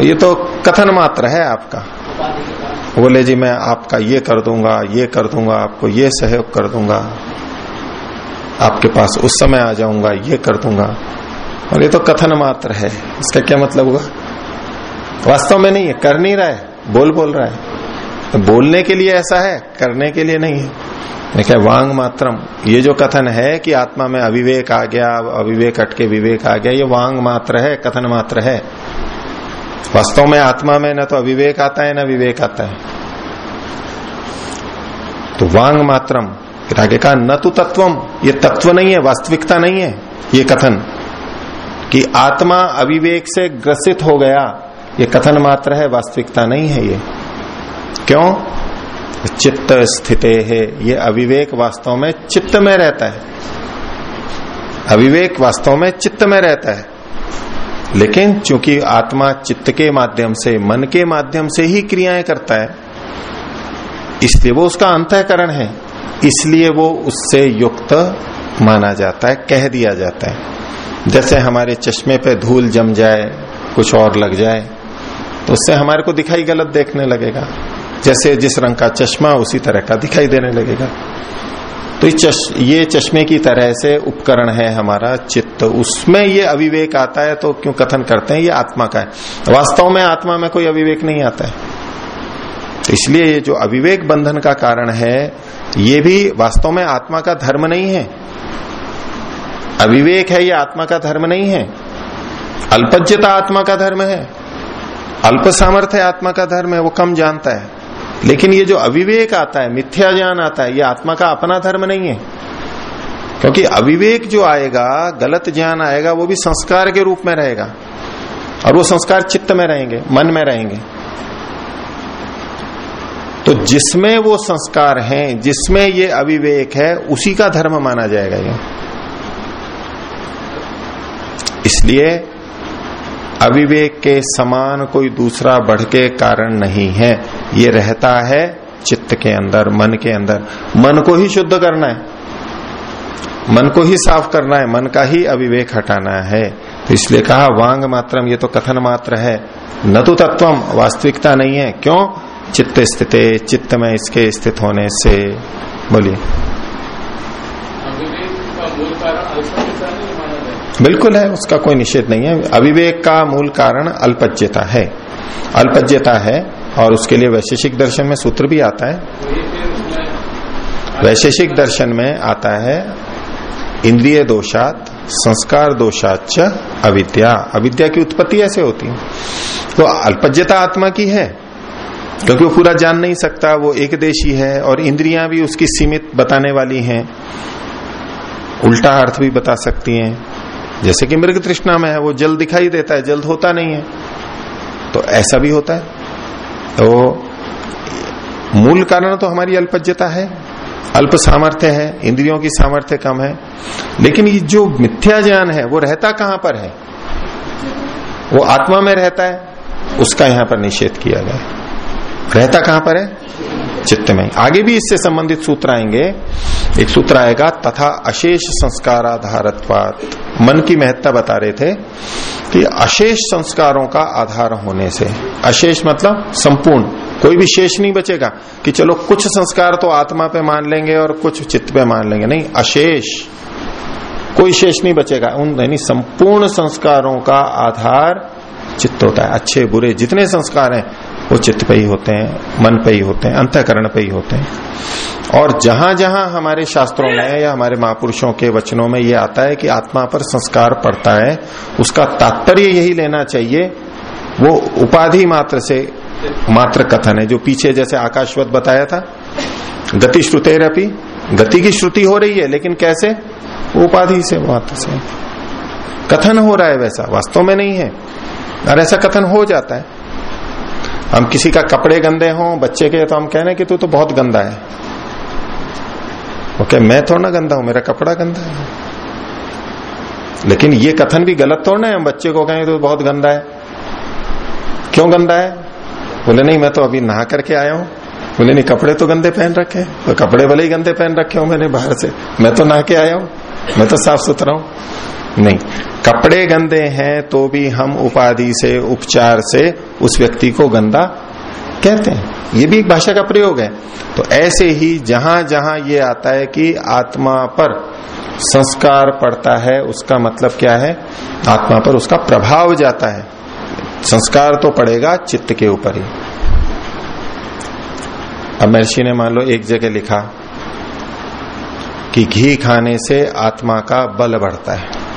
ये तो कथन मात्र है आपका। बोले, जी, मैं आपका ये कर दूँगा, ये कर दूँगा, आपको ये सहयोग कर दूँगा। आपके पास उस समय आ जाऊँगा, ये कर दूँगा। और ये तो कथन मात्र है। इसका क्या मतलब हुआ? वास्तव में नहीं है, कर नहीं रहा है, बोल बोल रहा है। तो बोलने के लिए ऐसा है, करने के लिए नहीं है। क्या वांग मात्रम, ये जो कथन है कि आत्मा में अविवेक आ गया, अविवेक अटके विवेक आ गया, ये वांग मात्र है, कथन मात्र है। वास्तव में आत्मा में न तो अविवेक आता है, न विवेक आता है। तो वांग मात्रम आगे कहा, न तो तत्वम, ये तत्व नहीं है, वास्तविकता नहीं है, ये कथन। कि आत्मा अविवेक से ग्रसित हो गया ये कथन मात्र है, वास्तविकता नहीं है ये। क्यों? चित्त स्थित है। ये अविवेक वास्तव में चित्त में रहता है। अविवेक वास्तव में चित्त में रहता है। लेकिन चूँकि आत्मा चित्त के माध्यम से, मन के माध्यम से ही क्रियाएँ करता है, इसलिए वो उसका अंतकरण है। इसलिए वो उससे युक्त माना जाता है, कह दिया जाता है। जैसे हमारे चश्मे पे धूल जम जाए, कुछ और लग जाए तो उससे हमारे को दिखाई गलत देखने लगेगा। जैसे जिस रंग का चश्मा उसी तरह का दिखाई देने लगेगा। तो ये, ये चश्मे की तरह से उपकरण है हमारा चित्त। उसमें ये अविवेक आता है तो क्यों कथन करते हैं? ये आत्मा का है। वास्तव में आत्मा में कोई अविवेक नहीं आता है। तो इसलिए ये जो अविवेक बंधन का कारण है ये भी वास्तव में आत्मा का धर्म नहीं है। अविवेक है ये आत्मा का धर्म नहीं है। अल्पज्यता आत्मा का धर्म है। अल्प सामर्थ्य आत्मा का धर्म है, वो कम जानता है। लेकिन ये जो अविवेक आता है, मिथ्या ज्ञान आता है, ये आत्मा का अपना धर्म नहीं है। क्योंकि अविवेक जो आएगा, गलत ज्ञान आएगा, वो भी संस्कार के रूप में रहेगा। और वो संस्कार चित्त में रहेंगे, मन में रहेंगे। तो जिसमें वो संस्कार हैं, जिसमें ये अविवेक है, उसी का धर्म माना जाएगा ये। इसलिए अविवेक के समान कोई दूसरा बढ़ के कारण नहीं है। ये रहता है चित्त के अंदर, मन के अंदर। मन को ही शुद्ध करना है। मन को ही साफ़ करना है। मन का ही अविवेक हटाना है। तो इसलिए कहा, वांग मात्रम, ये तो कथन मात्र है। न तो तत्वम, वास्तविकता नहीं है। क्यों? चित्त स्थित, चित्त में इसके स्थित होने से। बोलिए। बिल्कुल है, उसका कोई निषेध नहीं है। अविवेक का मूल कारण अल्पज्यता है। अल्पज्यता है और उसके लिए वैशेषिक दर्शन में सूत्र भी आता है। वैशेषिक दर्शन में आता है, इंद्रिय दोषात, संस्कार दोषाच अविद्या। अविद्या की उत्पत्ति ऐसे होती है। तो अल्पज्यता आत्मा की है, क्योंकि वो पूरा जान नहीं सकता, वो एक देशी है और इंद्रियाँ भी उसकी सीमित बताने वाली हैं। उल्टा अर्थ भी बता सकती हैं। जैसे कि मृग तृष्णा में है, वो जल्द दिखाई देता है, जल्द होता नहीं है। तो ऐसा भी होता है। तो मूल कारण तो हमारी अल्पज्यता है, अल्प सामर्थ्य है, इंद्रियों की सामर्थ्य कम है। लेकिन ये जो मिथ्या ज्ञान है, वो रहता कहाँ पर है? वो आत्मा में रहता है, उसका यहाँ पर निषेध किया गया रहता कहाँ पर है? चित्त में। आगे भी इससे संबंधित सूत्र आएँगे। एक सूत्र आएगा, तथा अशेष संस्कार आधारत्वात मन की महत्ता बता रहे थे कि अशेष संस्कारों का आधार होने से। अशेष मतलब संपूर्ण। कोई भी शेष नहीं बचेगा कि चलो कुछ संस्कार तो आत्मा पे मान लेंगे और कुछ चित्त पे मान लेंगे। नहीं, अशेष। कोई शेष नहीं बचेगा। उन यानी संपूर्ण संस्कारों का आधार चित्त होता है। अच्छे, बुरे, जितने संस्कार हैं वो चित्त पे ही होते हैं, मन पे ही होते हैं, अंतकरण पे ही होते हैं। और जहाँ जहाँ हमारे शास्त्रों में या हमारे महापुरुषों के वचनों में ये आता है कि आत्मा पर संस्कार पड़ता है, उसका तात्पर्य यही लेना चाहिए, वो उपाधि मात्र से मात्र कथन है, जो पीछे जैसे आकाशवत बताया था, गति श्रुतेरपी, गति की श्रुति हो रही है, लेकिन कैसे? उपाधि से मात्र से। कथन हो रहा है वैसा, वास्तव में नहीं है। और ऐसा कथन हो जाता है। हम किसी का कपड़े गंदे हों, बच्चे के तो हम कह रहे कि तू तो बहुत गंदा है। ओके, मैं थोड़ा ना गंदा हूँ, मेरा कपड़ा गंदा है। लेकिन ये कथन भी गलत थोड़ा ना है, हम बच्चे को कहें तो बहुत गंदा है। क्यों गंदा है? बोले, नहीं, मैं तो अभी नहा करके आया हूँ। बोले, नहीं, कपड़े तो गंदे पहन रखे तो कपड़े भले ही गंदे पहन रखे हो मैंने बाहर से। मैं तो नहा के आया हूँ, मैं तो साफ़ सुथरा हूँ। नहीं। कपड़े गंदे हैं तो भी हम उपाधि से, उपचार से उस व्यक्ति को गंदा कहते हैं। ये भी एक भाषा का प्रयोग है। तो ऐसे ही जहाँ जहाँ ये आता है कि आत्मा पर संस्कार पड़ता है, उसका मतलब क्या है? आत्मा पर उसका प्रभाव जाता है। संस्कार तो पड़ेगा चित्त के ऊपर ही। अब महर्षि ने मान लो एक जगह लिखा कि घी खाने से आत्मा का बल बढ़ता है।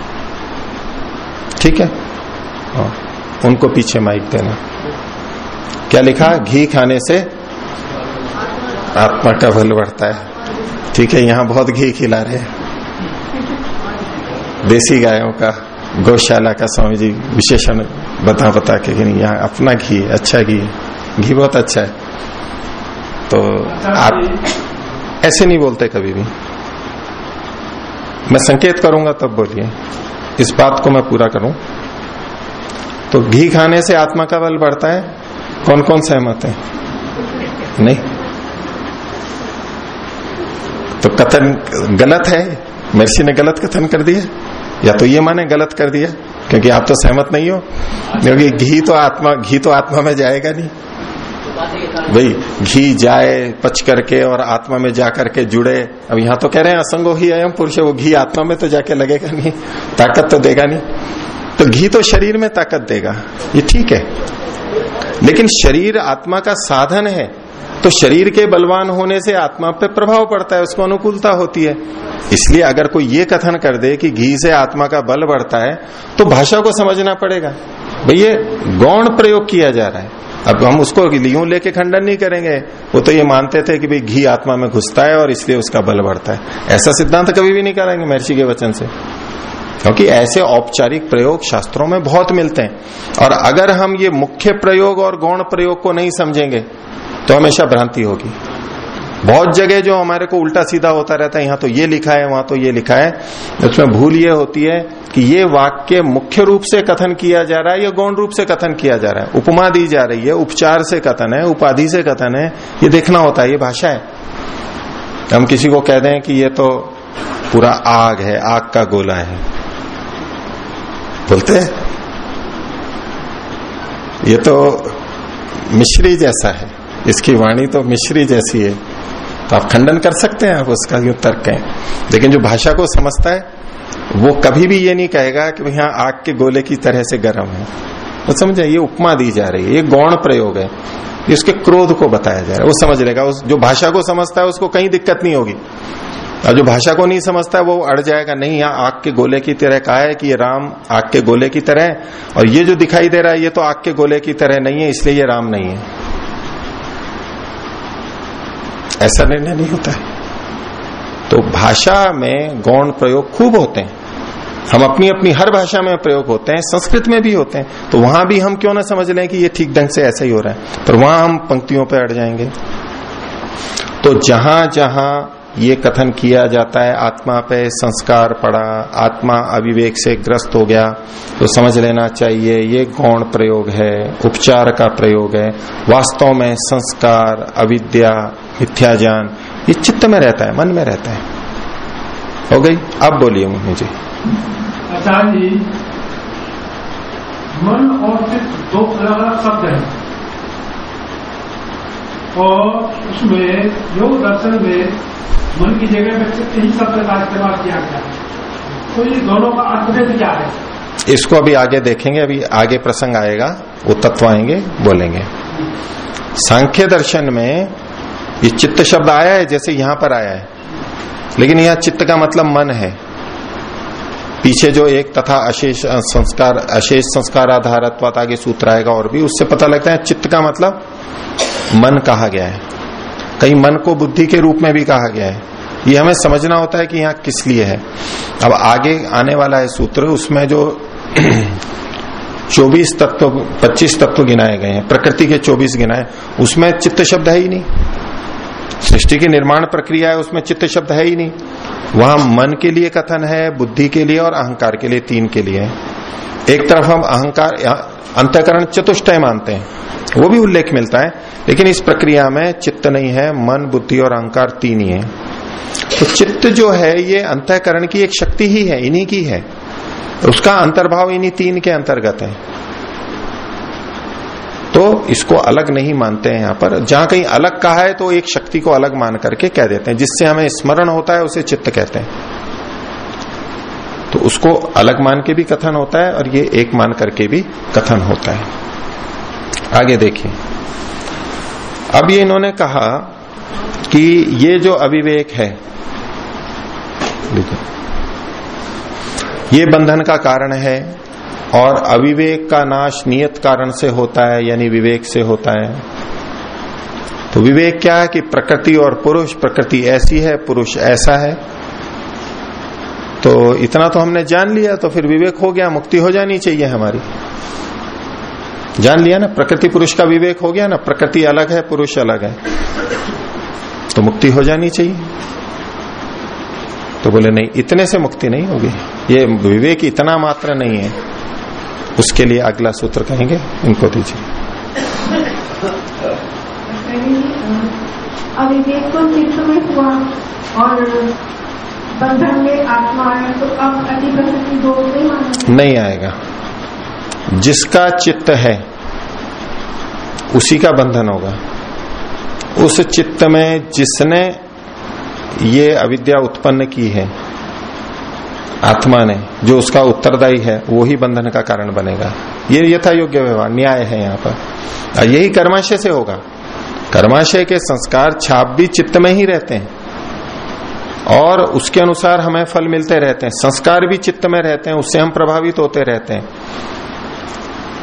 ठीक है? हाँ, उनको पीछे माइक देना। क्या लिखा? घी खाने से आत्मा का भल बढ़ता है। ठीक है यहाँ बहुत घी खिला रहे हैं। देसी गायों का गौशाला का स्वामी जी विशेषण बता बता के कि यहाँ अपना घी अच्छा घी घी बहुत अच्छा है। तो आप ऐसे नहीं बोलते कभी भी। मैं संकेत करूँगा तब बोलिए। इस बात को मैं पूरा करूँ। तो घी खाने से आत्मा का बल बढ़ता है? कौन कौन सहमत है? नहीं। तो कथन गलत है? महर्षि ने गलत कथन कर दिया? या तो ये माने गलत कर दिया? क्योंकि आप तो सहमत नहीं हो। क्योंकि घी तो आत्मा, घी तो आत्मा में जाएगा नहीं। भाई, घी जाए, पच करके और आत्मा में जा करके जुड़े। अब यहाँ तो कह रहे हैं, असंगो ही अयम पुरुष वो घी आत्मा में तो जाके लगेगा नहीं। ताकत तो देगा नहीं। तो घी तो शरीर में ताकत देगा। ये ठीक है। लेकिन शरीर आत्मा का साधन है। तो शरीर के बलवान होने से आत्मा पे प्रभाव पड़ता है, उसको अनुकूलता होती है। इसलिए अगर कोई ये कथन कर दे कि घी से आत्मा का बल बढ़ता है तो भाषा को समझना पड़ेगा। भैया गौण प्रयोग किया जा रहा है। अब हम उसको यूँ लेके खंडन नहीं करेंगे। वो तो ये मानते थे कि भाई घी आत्मा में घुसता है और इसलिए उसका बल बढ़ता है। ऐसा सिद्धांत कभी भी नहीं करेंगे महर्षि के वचन से। क्योंकि ऐसे औपचारिक प्रयोग शास्त्रों में बहुत मिलते हैं। और अगर हम ये मुख्य प्रयोग और गौण प्रयोग को नहीं समझेंगे तो हमेशा भ्रांति होगी। बहुत जगह जो हमारे को उल्टा सीधा होता रहता है, यहाँ तो ये लिखा है, वहाँ तो ये लिखा है, उसमें भूल ये होती है कि ये वाक्य मुख्य रूप से कथन किया जा रहा है या गौण रूप से कथन किया जा रहा है। उपमा दी जा रही है, उपचार से कथन है, उपाधि से कथन है, ये देखना होता है, ये भाषा है। हम किसी को कह दें कि ये तो पूरा आग है, आग का गोला है। बोलते ये तो मिश्री जैसा है। इसकी वाणी तो मिश्री जैसी है। तो आप खंडन कर सकते हैं, आप उसका यूँ तर्क है लेकिन जो भाषा को समझता है, वो कभी भी ये नहीं कहेगा कि भाई यहाँ आग के गोले की तरह से गर्म है। वो समझे ये उपमा दी जा रही है, ये गौण प्रयोग है। ये उसके क्रोध को बताया जा रहा है। वो समझ लेगा, उस जो भाषा को समझता है, उसको कहीं दिक्कत नहीं होगी। और जो भाषा को नहीं समझता है वो अड़ जाएगा, नहीं, यहाँ आग के गोले की तरह कहा है कि ये राम आग के गोले की तरह है। और ये जो दिखाई दे रहा है, ये तो आग के गोले की तरह नहीं है, इसलिए ये राम नहीं है। ऐसा निर्णय नहीं होता है। तो भाषा में गौण प्रयोग खूब होते हैं। हम अपनी अपनी हर भाषा में प्रयोग होते हैं, संस्कृत में भी होते हैं। तो वहाँ भी हम क्यों ना समझ लें कि ये ठीक ढंग से ऐसा ही हो रहा है। पर वहाँ हम पंक्तियों पर अड़ जाएँगे। तो जहाँ जहाँ ये कथन किया जाता है, आत्मा पे संस्कार पड़ा, आत्मा अविवेक से ग्रस्त हो गया तो समझ लेना चाहिए, ये गौण प्रयोग है, उपचार का प्रयोग है, वास्तव में संस्कार, अविद्या मिथ्या ज्ञान ये चित्त में रहता है, मन में रहता है। हो गई? अब बोलिए मुझे। जी, मन और चित्त दो अलग अलग शब्द हैं। और उसमें, योग दर्शन में मन की जगह में चित्त ही शब्द का इस्तेमाल किया गया। तो ये दोनों का अर्थभेद क्या है? इसको अभी आगे देखेंगे, अभी आगे प्रसंग आएगा, वो तत्व आएँगे, बोलेंगे। सांख्य दर्शन में ये चित्त शब्द आया है, जैसे यहाँ पर आया है। लेकिन यह चित्त का मतलब मन है। पीछे जो एक तथा अशेष संस्कार अशेष संस्कार आधारत्वात आगे सूत्र आएगा और भी, उससे पता लगता है चित्त का मतलब मन कहा गया है। कहीं मन को बुद्धि के रूप में भी कहा गया है। ये हमें समझना होता है कि यहाँ किस लिए है। अब आगे आने वाला है सूत्र, उसमें जो 24 तत्व 25 तत्व गिनाए गए हैं। प्रकृति के 24 गिनाए, उसमें चित्त शब्द है ही नहीं। सृष्टि की निर्माण प्रक्रिया है, उसमें चित्त शब्द है ही नहीं। वहाँ मन के लिए कथन है, बुद्धि के लिए और अहंकार के लिए, तीन के लिए एक तरफ़ हम अहंकार अंतकरण चतुष्टय मानते हैं। वो भी उल्लेख मिलता है, लेकिन इस प्रक्रिया में चित्त नहीं है, मन, बुद्धि और अहंकार तीन ही है। तो चित्त जो है, ये अंतकरण की एक शक्ति ही है, इन्हीं की है। उसका अंतर्भाव इन्हीं तीन के अंतर्गत है। तो इसको अलग नहीं मानते हैं यहाँ पर। जहाँ कहीं अलग कहा है तो एक शक्ति को अलग मान करके कह देते हैं। जिससे हमें स्मरण होता है, उसे चित्त कहते हैं। तो उसको अलग मान के भी कथन होता है, और ये एक मान करके भी कथन होता है। आगे देखिए। अब ये इन्होंने कहा कि ये जो अविवेक है ये बंधन का कारण है और अविवेक का नाश नियत कारण से होता है, यानी विवेक से होता है। तो विवेक क्या है कि प्रकृति और पुरुष, प्रकृति ऐसी है, पुरुष ऐसा है। तो इतना तो हमने जान लिया तो फिर विवेक हो गया, मुक्ति हो जानी चाहिए हमारी। जान लिया ना प्रकृति पुरुष का विवेक हो गया ना प्रकृति अलग है पुरुष अलग है। तो मुक्ति हो जानी चाहिए। तो बोले नहीं इतने से मुक्ति नहीं होगी। ये विवेक इतना मात्र नहीं है। उसके लिए अगला सूत्र कहेंगे इनको दीजिए। अविवेक तो चित्त में हुआ और बंधन में आत्मा है तो अब नहीं नहीं आएगा। जिसका चित्त है, उसी का बंधन होगा। उस चित्त में जिसने ये अविद्या उत्पन्न की है, आत्मा ने, जो उसका उत्तरदायी है वो ही बंधन का कारण बनेगा। ये यथा योग्य व्यवहार, न्याय है यहाँ पर। और यही कर्माशय से होगा। कर्माशय के संस्कार छाप भी चित्त में ही रहते हैं। और उसके अनुसार हमें फल मिलते रहते हैं, संस्कार भी चित्त में रहते हैं, उससे हम प्रभावित होते रहते हैं।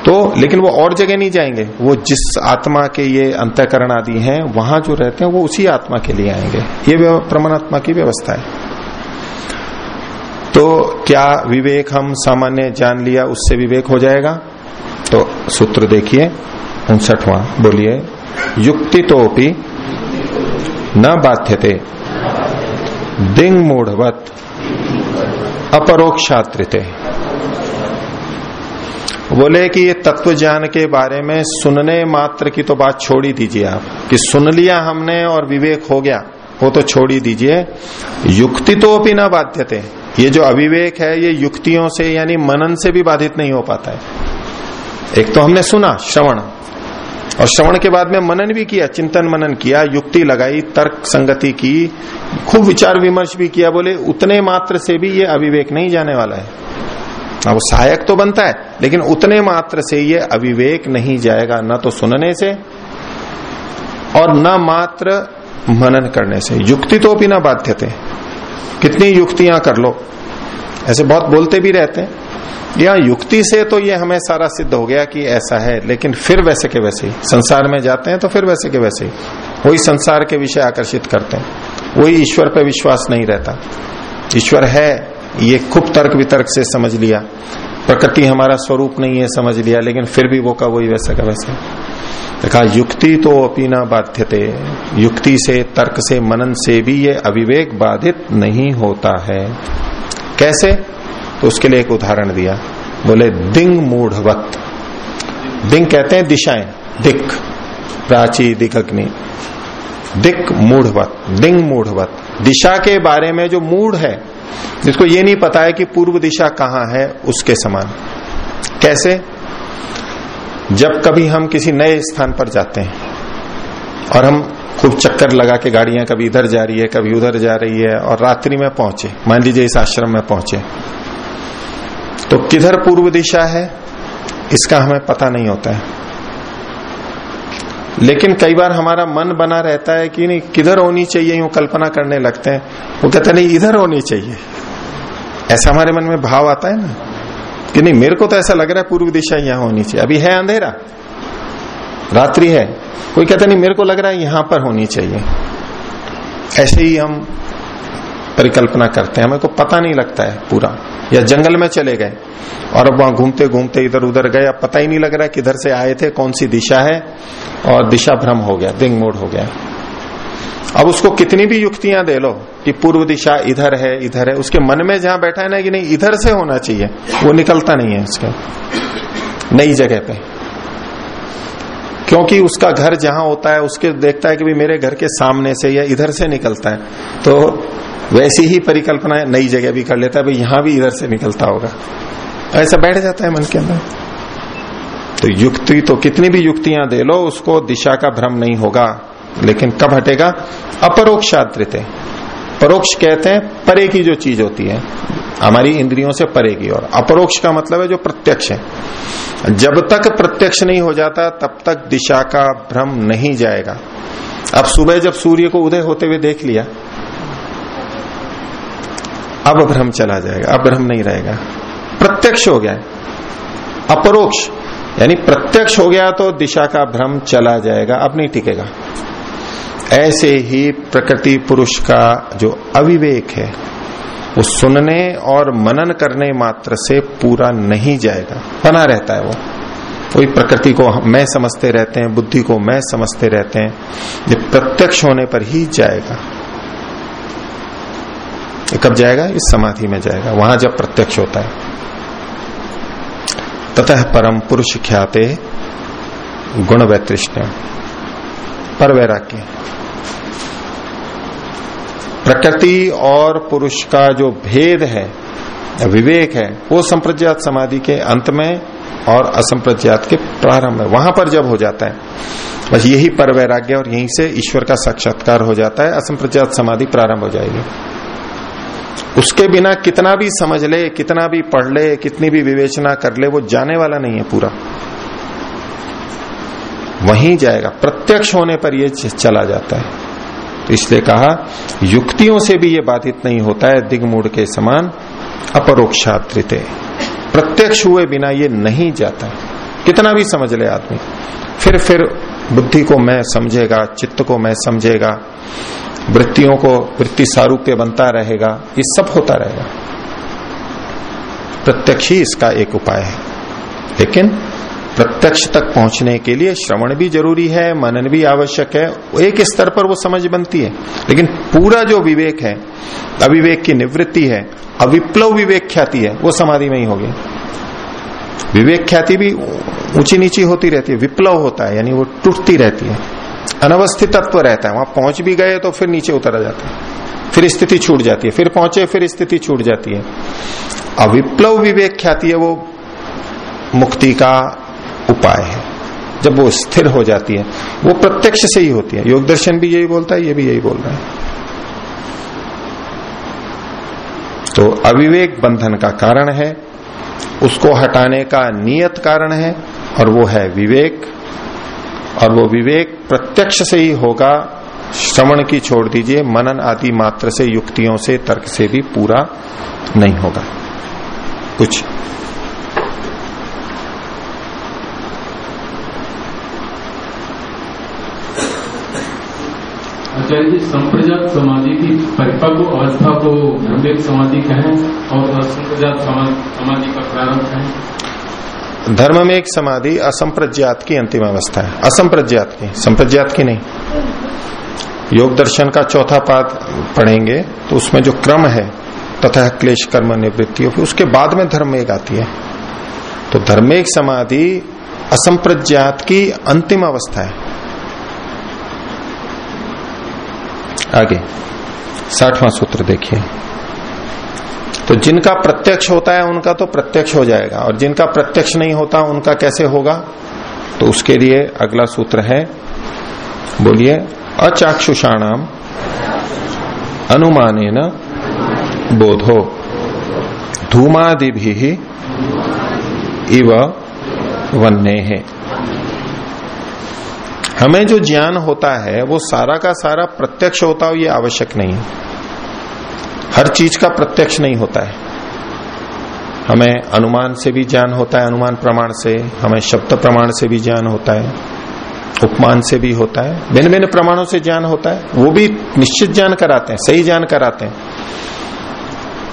तो लेकिन वो और जगह नहीं जाएँगे। वो जिस आत्मा के ये अंतकरण आदि हैं, वहाँ जो रहते हैं, वो उसी आत्मा के लिए आएँगे। ये प्रमाणात्मा की व्यवस्था है। तो क्या विवेक हम सामान्य जान लिया, उससे विवेक हो जाएगा? तो सूत्र देखिए, उनसठवा, बोलिए युक्ति तो न बाध्यते दिंग मूढ़वत अपरोक्षात्रिते। बोले कि ये तत्व ज्ञान के बारे में सुनने मात्र की तो बात छोड़ ही दीजिए आप, कि सुन लिया हमने और विवेक हो गया, वो तो छोड़ ही दीजिए। युक्ति तो भी ना बाध्यते ये जो अविवेक है, ये युक्तियों से यानी मनन से भी बाधित नहीं हो पाता है। एक तो हमने सुना श्रवण, और श्रवण के बाद में मनन भी किया, चिंतन मनन किया, युक्ति लगाई, तर्क संगति की, खूब विचार विमर्श भी किया, बोले उतने मात्र से भी ये अविवेक नहीं जाने वाला है। अब वो सहायक तो बनता है, लेकिन उतने मात्र से ये अविवेक नहीं जाएगा न तो सुनने से और न मात्र मनन करने से। युक्ति तो भी ना बाध्य थे। कितनी युक्तियाँ कर लो। ऐसे बहुत बोलते भी रहते हैं। या युक्ति से तो ये हमें सारा सिद्ध हो गया कि ऐसा है, लेकिन फिर वैसे के वैसे ही। संसार में जाते हैं तो फिर वैसे के वैसे ही। वही संसार के विषय आकर्षित करते हैं। वही ईश्वर पर विश्वास नहीं रहता। ईश्वर है ये खूब तर्क वितर्क से समझ लिया। प्रकृति हमारा स्वरूप नहीं है, समझ लिया, लेकिन फिर भी वो का वही वैसा का वैसे देखा युक्ति तो अपीना बाध्यते। युक्ति से, तर्क से, मनन से भी ये अविवेक बाधित नहीं होता है। कैसे? तो उसके लिए एक उदाहरण दिया। बोले, दिंग मूढ़वत। दिंग कहते हैं दिशाएँ दिक प्राची दिक अग्नि। दिक मूढ़वत, दिंग मूढ़वत। दिशा के बारे में जो मूढ़ है जिसको ये नहीं पता है कि पूर्व दिशा कहाँ है, उसके समान। कैसे? जब कभी हम किसी नए स्थान पर जाते हैं और हम खूब चक्कर लगा के गाड़ियाँ कभी इधर जा रही है, कभी उधर जा रही है और रात्रि में पहुँचे, मान लीजिए इस आश्रम में पहुँचे तो किधर पूर्व दिशा है, इसका हमें पता नहीं होता है। लेकिन कई बार हमारा मन बना रहता है कि नहीं, किधर होनी चाहिए, यूँ कल्पना करने लगते हैं। वो कहते नहीं, इधर होनी चाहिए। ऐसा हमारे मन में भाव आता है ना? कि नहीं, मेरे को तो ऐसा लग रहा है पूर्व दिशा यहाँ होनी चाहिए। अभी है अंधेरा। रात्रि है। कोई कहता नहीं, मेरे को लग रहा है यहाँ पर होनी चाहिए। ऐसे ही हम परिकल्पना करते हैं। हमें को पता नहीं लगता है पूरा। या जंगल में चले गए। और अब वहाँ घूमते घूमते इधर उधर गए। अब पता ही नहीं लग रहा किधर से आए थे, कौन सी दिशा है। और दिशा भ्रम हो गया, दिंग मोड हो गया। अब उसको कितनी भी युक्तियाँ दे लो कि पूर्व दिशा इधर है इधर है। उसके मन में जहाँ बैठा है ना कि नहीं, इधर से होना चाहिए। वो निकलता नहीं है उसका नई जगह पे। क्योंकि उसका घर जहाँ होता है, उसके देखता है कि भी मेरे घर के सामने से या इधर से निकलता है। तो वैसी ही परिकल्पना नई जगह भी कर लेता है, भाई यहाँ भी इधर से निकलता होगा। ऐसा बैठ जाता है मन के अंदर। तो युक्ति तो कितनी भी युक्तियाँ दे लो, उसको दिशा का भ्रम नहीं होगा, लेकिन कब हटेगा? अपरोक्षात्रित परोक्ष कहते हैं, परे की जो चीज़ होती है। हमारी इंद्रियों से परे की और अपरोक्ष का मतलब है जो प्रत्यक्ष है। जब तक प्रत्यक्ष नहीं हो जाता, तब तक दिशा का भ्रम नहीं जाएगा। अब सुबह जब सूर्य को उदय होते हुए देख लिया अब भ्रम चला जाएगा अब भ्रम नहीं रहेगा। प्रत्यक्ष हो गया। अपरोक्ष, यानी प्रत्यक्ष हो गया तो दिशा का भ्रम चला जाएगा, अब नहीं टिकेगा। ऐसे ही प्रकृति पुरुष का जो अविवेक है, वो सुनने और मनन करने मात्र से पूरा नहीं जाएगा। बना रहता है वो। कोई प्रकृति को मैं समझते रहते हैं, बुद्धि को मैं समझते रहते हैं, ये प्रत्यक्ष होने पर ही जाएगा। कब जाएगा? इस समाधि में जाएगा। वहाँ जब प्रत्यक्ष होता है। ततः परम पुरुष ख्याते गुण वैतृष्ण पर वैराग्य। प्रकृति और पुरुष का जो भेद है, विवेक है, वो संप्रज्ञात समाधि के अंत में और असंप्रज्ञात के प्रारंभ में। वहाँ पर जब हो जाता है, बस यही पर वैराग्य और यहीं से ईश्वर का साक्षात्कार हो जाता है, असंप्रज्ञात समाधि प्रारंभ हो जाएगी। उसके बिना कितना भी समझ ले, कितना भी पढ़ ले, कितनी भी विवेचना कर ले, वो जाने वाला नहीं है पूरा। वहीं जाएगा। प्रत्यक्ष होने पर ये चला जाता है। तो इसलिए कहा, युक्तियों से भी ये बाधित नहीं होता है, दिग्मूढ़ के समान अपरोक्षात्रित। प्रत्यक्ष हुए बिना ये नहीं जाता कितना भी समझ ले आदमी। फिर फिर बुद्धि को मैं समझेगा, चित्त को मैं समझेगा, वृत्तियों को, वृत्ति सारूप्य बनता रहेगा, ये सब होता रहेगा। प्रत्यक्ष ही इसका एक उपाय है। लेकिन प्रत्यक्ष तक पहुँचने के लिए श्रवण भी ज़रूरी है, मनन भी आवश्यक है, एक स्तर पर वो समझ बनती है। लेकिन पूरा जो विवेक है, अविवेक की निवृत्ति है, अविप्लव विवेक ख्याति है, वो समाधि में ही होगी। विवेक ख्याति भी ऊँची नीची होती रहती है, विप्लव होता है, यानी वो टूटती रहती है। अनवस्थित तत्व रहता है, वहाँ पहुँच भी गए तो फिर नीचे उतरा जाता है। फिर स्थिति छूट जाती है, फिर पहुँचे, फिर स्थिति छूट जाती है। अविप्लव विवेक ख्याति है, वो मुक्ति का उपाय है। जब वो स्थिर हो जाती है, वो प्रत्यक्ष से ही होती है। योग दर्शन भी यही बोलता है, ये भी यही बोल रहा है। तो अविवेक बंधन का कारण है, उसको हटाने का नियत कारण है और वो है विवेक, और वो विवेक प्रत्यक्ष से ही होगा। श्रवण की छोड़ दीजिए, मनन आदि मात्र से युक्तियों से, तर्क से भी पूरा नहीं होगा। कुछ। आचार्य जी, संप्रजात समाधि की परिपक्व अवस्था को ब्रह्मिक समाधि कहें और असंप्रजात समाधि का प्रारंभ कहें। धर्म में एक समाधि, असंप्रज्ञात की अंतिम अवस्था है। असंप्रज्ञात की, संप्रज्ञात की नहीं। योग दर्शन का चौथा पाद पढ़ेंगे तो उसमें जो क्रम है, तथा क्लेश कर्म निवृत्ति फिर उसके बाद में धर्म एक आती है। तो धर्म एक समाधि, असंप्रज्ञात की अंतिम अवस्था है। आगे, साठवां सूत्र देखिए। तो जिनका प्रत्यक्ष होता है उनका तो प्रत्यक्ष हो जाएगा, और जिनका प्रत्यक्ष नहीं होता उनका कैसे होगा? तो उसके लिए अगला सूत्र है, बोलिए, अचाक्षुषाणाम अनुमान बोधो। धूमादि भी इव वन्य है हमें जो ज्ञान होता है, वो सारा का सारा प्रत्यक्ष होता हो ये आवश्यक नहीं है। हर चीज़ का प्रत्यक्ष नहीं होता है। हमें अनुमान से भी ज्ञान होता है, अनुमान प्रमाण से, हमें शब्द प्रमाण से भी ज्ञान होता है, उपमान से भी होता है भिन्न भिन्न प्रमाणों से ज्ञान होता है, वो भी निश्चित ज्ञान कराते हैं, सही ज्ञान कराते हैं।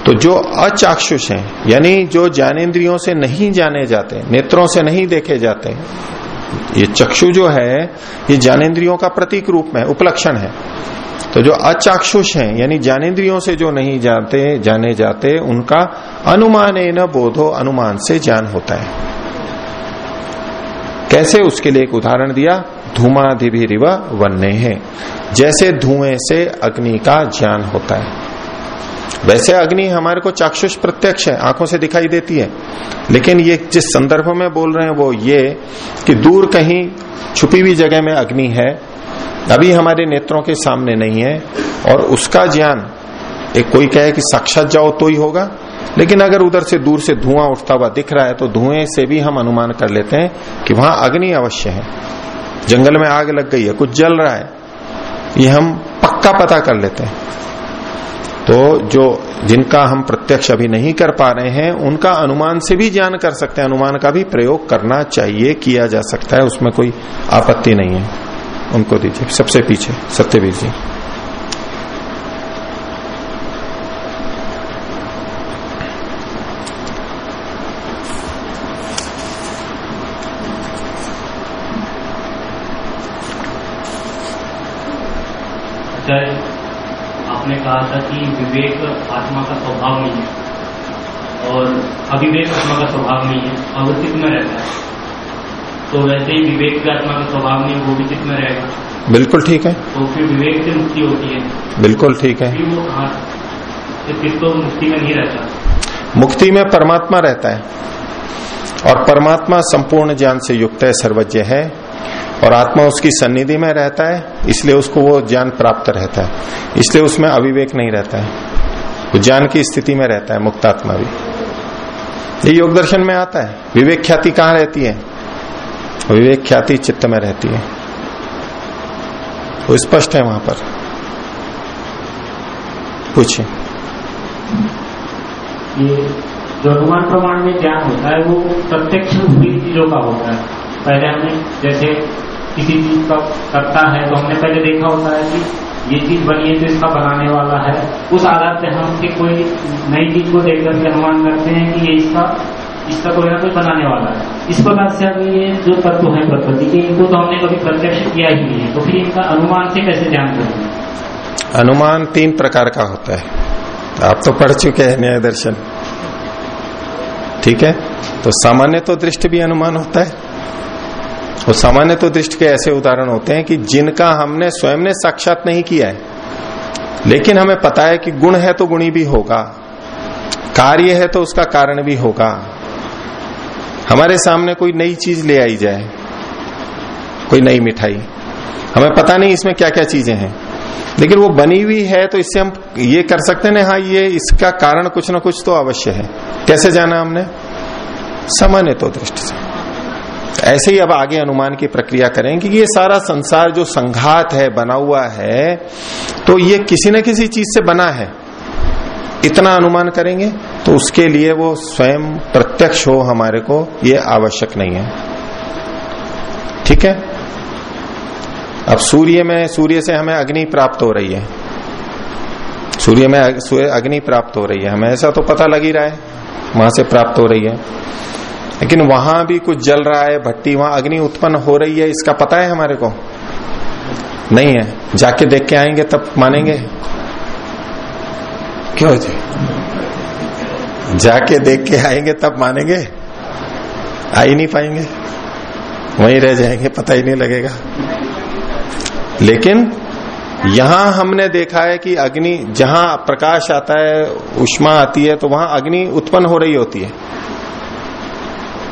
तो जो अचाक्षुष है, यानी जो ज्ञानेन्द्रियों से नहीं जाने जाते, नेत्रों से नहीं देखे जाते, ये चक्षु जो है, ये ज्ञानेन्द्रियों का प्रतीक रूप में, उपलक्षण है। तो जो अचाक्षुष हैं, यानी ज्ञानेन्द्रियों से जो नहीं जाते जाने जाते, उनका अनुमान न बोधो अनुमान से ज्ञान होता है। कैसे उसके लिए एक उदाहरण दिया? धूमाधिभिव वन्य है। जैसे धुएँ से अग्नि का ज्ञान होता है। वैसे अग्नि हमारे को चाक्षुष प्रत्यक्ष है, आँखों से दिखाई देती है। लेकिन ये जिस संदर्भ में बोल रहे हैं वो ये कि दूर कहीं छुपी हुई जगह में अग्नि है अभी हमारे नेत्रों के सामने नहीं है, और उसका ज्ञान, एक कोई कहे कि साक्षात जाओ तो ही होगा, लेकिन अगर उधर से दूर से धुआँ उठता हुआ दिख रहा है तो धुएँ से भी हम अनुमान कर लेते हैं कि वहाँ अग्नि अवश्य है। जंगल में आग लग गई है, कुछ जल रहा है, ये हम पक्का पता कर लेते हैं। तो जो, जिनका हम प्रत्यक्ष अभी नहीं कर पा रहे हैं, उनका अनुमान से भी ज्ञान कर सकते हैं, अनुमान का भी प्रयोग करना चाहिए, किया जा सकता है, उसमें कोई आपत्ति नहीं है। उनको दीजिए। सबसे पीछे, सत्यवीर जी। आपने कहा था कि विवेक आत्मा का स्वभाव नहीं है। और अविवेक आत्मा का स्वभाव नहीं है चित्त में रहता है। तो वैसे ही विवेक भी आत्मा का स्वभाव नहीं वो भी चित्त में रहेगा। बिल्कुल ठीक है। तो फिर विवेक से मुक्ति होती है। बिल्कुल ठीक है। फिर वो तो मुक्ति में नहीं रहता। मुक्ति में परमात्मा रहता है और परमात्मा संपूर्ण ज्ञान से युक्त है सर्वज्ञ है और आत्मा उसकी सन्निधि में रहता है इसलिए उसको वो ज्ञान प्राप्त रहता है। इसलिए उसमें अविवेक नहीं रहता है। वो ज्ञान की स्थिति में रहता है मुक्तात्मा भी। ये योग दर्शन में आता है। विवेक ख्याति कहाँ रहती है? विवेक ख्याति चित्त में रहती है। वो स्पष्ट है वहाँ पर। पूछिए। ये जो अनुमान प्रमाण में ज्ञान होता है, वो प्रत्यक्ष हुई चीज़ों का होता है। पहले हमने जैसे किसी चीज़ का करता है तो हमने पहले देखा होता है कि ये चीज़ बनी है तो इसका बनाने वाला है। उस आधार से हम कोई नई चीज़ को देख करके अनुमान करते हैं कि ये इसका इसका कोई ना कोई बनाने वाला है। इस प्रकार से अभी ये जो तत्व है प्रकृति के, इनको तो हमने कभी प्रत्यक्ष किया ही नहीं है। तो फिर इनका अनुमान से कैसे ध्यान करेंगे अनुमान तीन प्रकार का होता है। आप तो पढ़ चुके हैं न्याय दर्शन। ठीक है? तो सामान्य तो दृष्टि भी अनुमान होता है। वो सामान्य तो दृष्टि के ऐसे उदाहरण होते हैं कि जिनका हमने स्वयं ने साक्षात नहीं किया है। लेकिन हमें पता है कि गुण है तो गुणी भी होगा। कार्य है तो उसका कारण भी होगा। हमारे सामने कोई नई चीज़ ले आई जाए, कोई नई मिठाई। हमें पता नहीं इसमें क्या क्या चीज़ें हैं। लेकिन वो बनी हुई है तो इससे हम ये कर सकते हैं हाँ ये इसका कारण कुछ ना कुछ तो अवश्य है। कैसे जाना हमने? सामान्य तो दृष्टि से। ऐसे ही अब आगे अनुमान की प्रक्रिया करें कि ये सारा संसार जो संघात है, बना हुआ है तो ये किसी न किसी चीज़ से बना है। इतना अनुमान करेंगे? तो उसके लिए वो स्वयं प्रत्यक्ष हो हमारे को, ये आवश्यक नहीं है। ठीक है? अब सूर्य में, सूर्य से हमें अग्नि प्राप्त हो रही है। सूर्य में अग्नि प्राप्त हो रही है। हमें ऐसा तो पता लग ही रहा है, वहाँ से प्राप्त हो रही है। लेकिन वहाँ भी कुछ जल रहा है, भट्टी, वहाँ अग्नि उत्पन्न हो रही है, इसका पता है हमारे को? नहीं है। जाके देख के आएँगे तब मानेंगे। क्यों जी? जाके देख के आएँगे, तब मानेंगे। आ ही नहीं पाएँगे। वहीं रह जाएँगे, पता ही नहीं लगेगा। लेकिन यहाँ हमने देखा है कि अग्नि, जहाँ प्रकाश आता है, उष्मा आती है तो वहाँ अग्नि उत्पन्न हो रही होती है।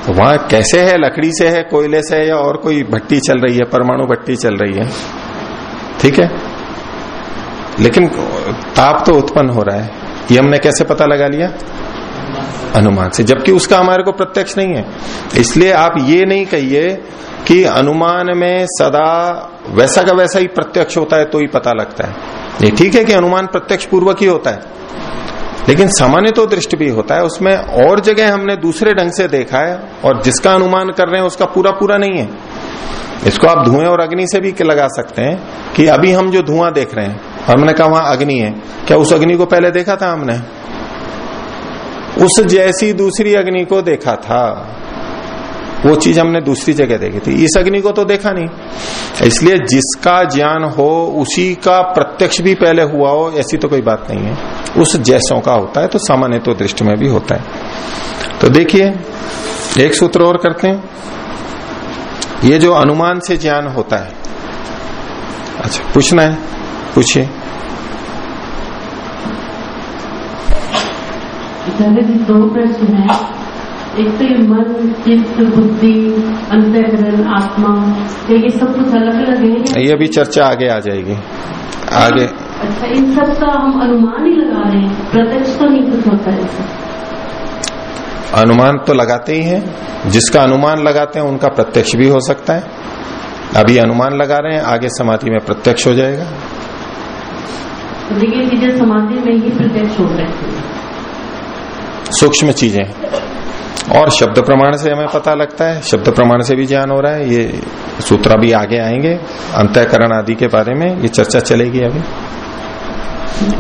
तो वहाँ कैसे है? लकड़ी से है, कोयले से है, या और कोई भट्टी चल रही है, परमाणु भट्टी चल रही है? ठीक है? लेकिन ताप तो उत्पन्न हो रहा है। ये हमने कैसे पता लगा लिया? अनुमान से। जबकि उसका हमारे को प्रत्यक्ष नहीं है। इसलिए आप ये नहीं कहिए कि अनुमान में सदा वैसा का वैसा ही प्रत्यक्ष होता है तो ही पता लगता है। ये ठीक है कि अनुमान प्रत्यक्ष पूर्वक ही होता है। लेकिन सामान्य तो दृष्टि भी होता है। उसमें और जगह हमने दूसरे ढंग से देखा है और जिसका अनुमान कर रहे हैं उसका पूरा पूरा नहीं है। इसको आप धुएँ और अग्नि से भी लगा सकते हैं कि अभी हम जो धुआँ देख रहे हैं हमने कहा वहाँ अग्नि है। क्या उस अग्नि को पहले देखा था हमने? उस जैसी दूसरी अग्नि को देखा था। वो चीज़ हमने दूसरी जगह देखी थी। इस अग्नि को तो देखा नहीं। इसलिए जिसका ज्ञान हो, उसी का प्रत्यक्ष भी पहले हुआ हो, ऐसी तो कोई बात नहीं है। उस जैसों का होता है तो सामान्य तो दृष्टि में भी होता है। तो देखिए, एक सूत्र और करते हैं। ये जो अनुमान से ज्ञान होता है। अच्छा पूछना है। पूछिए। दो प्रश्न है। एक तो ये मन चित्त बुद्धि अंतकरण आत्मा ये सब कुछ अलग अलग है ये भी चर्चा आगे आ जाएगी। आगे। अच्छा इन सब का हम अनुमान ही लगा रहे हैं। प्रत्यक्ष तो नहीं कुछ होता है अनुमान तो लगाते ही हैं। जिसका अनुमान लगाते हैं उनका प्रत्यक्ष भी हो सकता है। अभी अनुमान लगा रहे हैं आगे समाधि में प्रत्यक्ष हो जाएगा। देखिए चीज़ें समाधि में ही प्रत्यक्ष हो सकती है। सूक्ष्म चीज़ें। और शब्द प्रमाण से हमें पता लगता है शब्द प्रमाण से भी ज्ञान हो रहा है। ये सूत्र भी आगे आएँगे अंतःकरण आदि के बारे में ये चर्चा चलेगी अभी।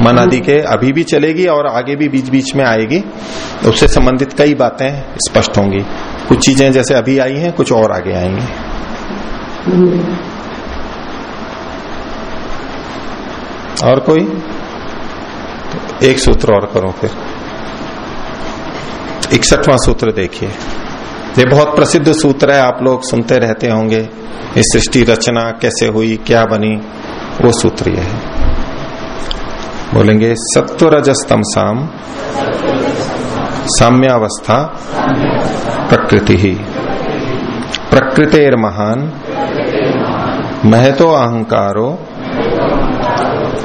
मन आदि के अभी भी चलेगी और आगे भी बीच बीच में आएगी। उससे संबंधित कई बातें स्पष्ट होंगी। कुछ चीज़ें जैसे अभी आई हैं कुछ और आगे आएँगी। और कोई? तो एक सूत्र और करो फिर। इकसठवां सूत्र देखिए। ये बहुत प्रसिद्ध सूत्र है, आप लोग सुनते रहते होंगे। इस सृष्टि रचना कैसे हुई, क्या बनी, वो सूत्र ये है। बोलेंगे सत्व रजस्तम साम, साम्यावस्था, प्रकृति ही। प्रकृतेर महान महतो अहंकारो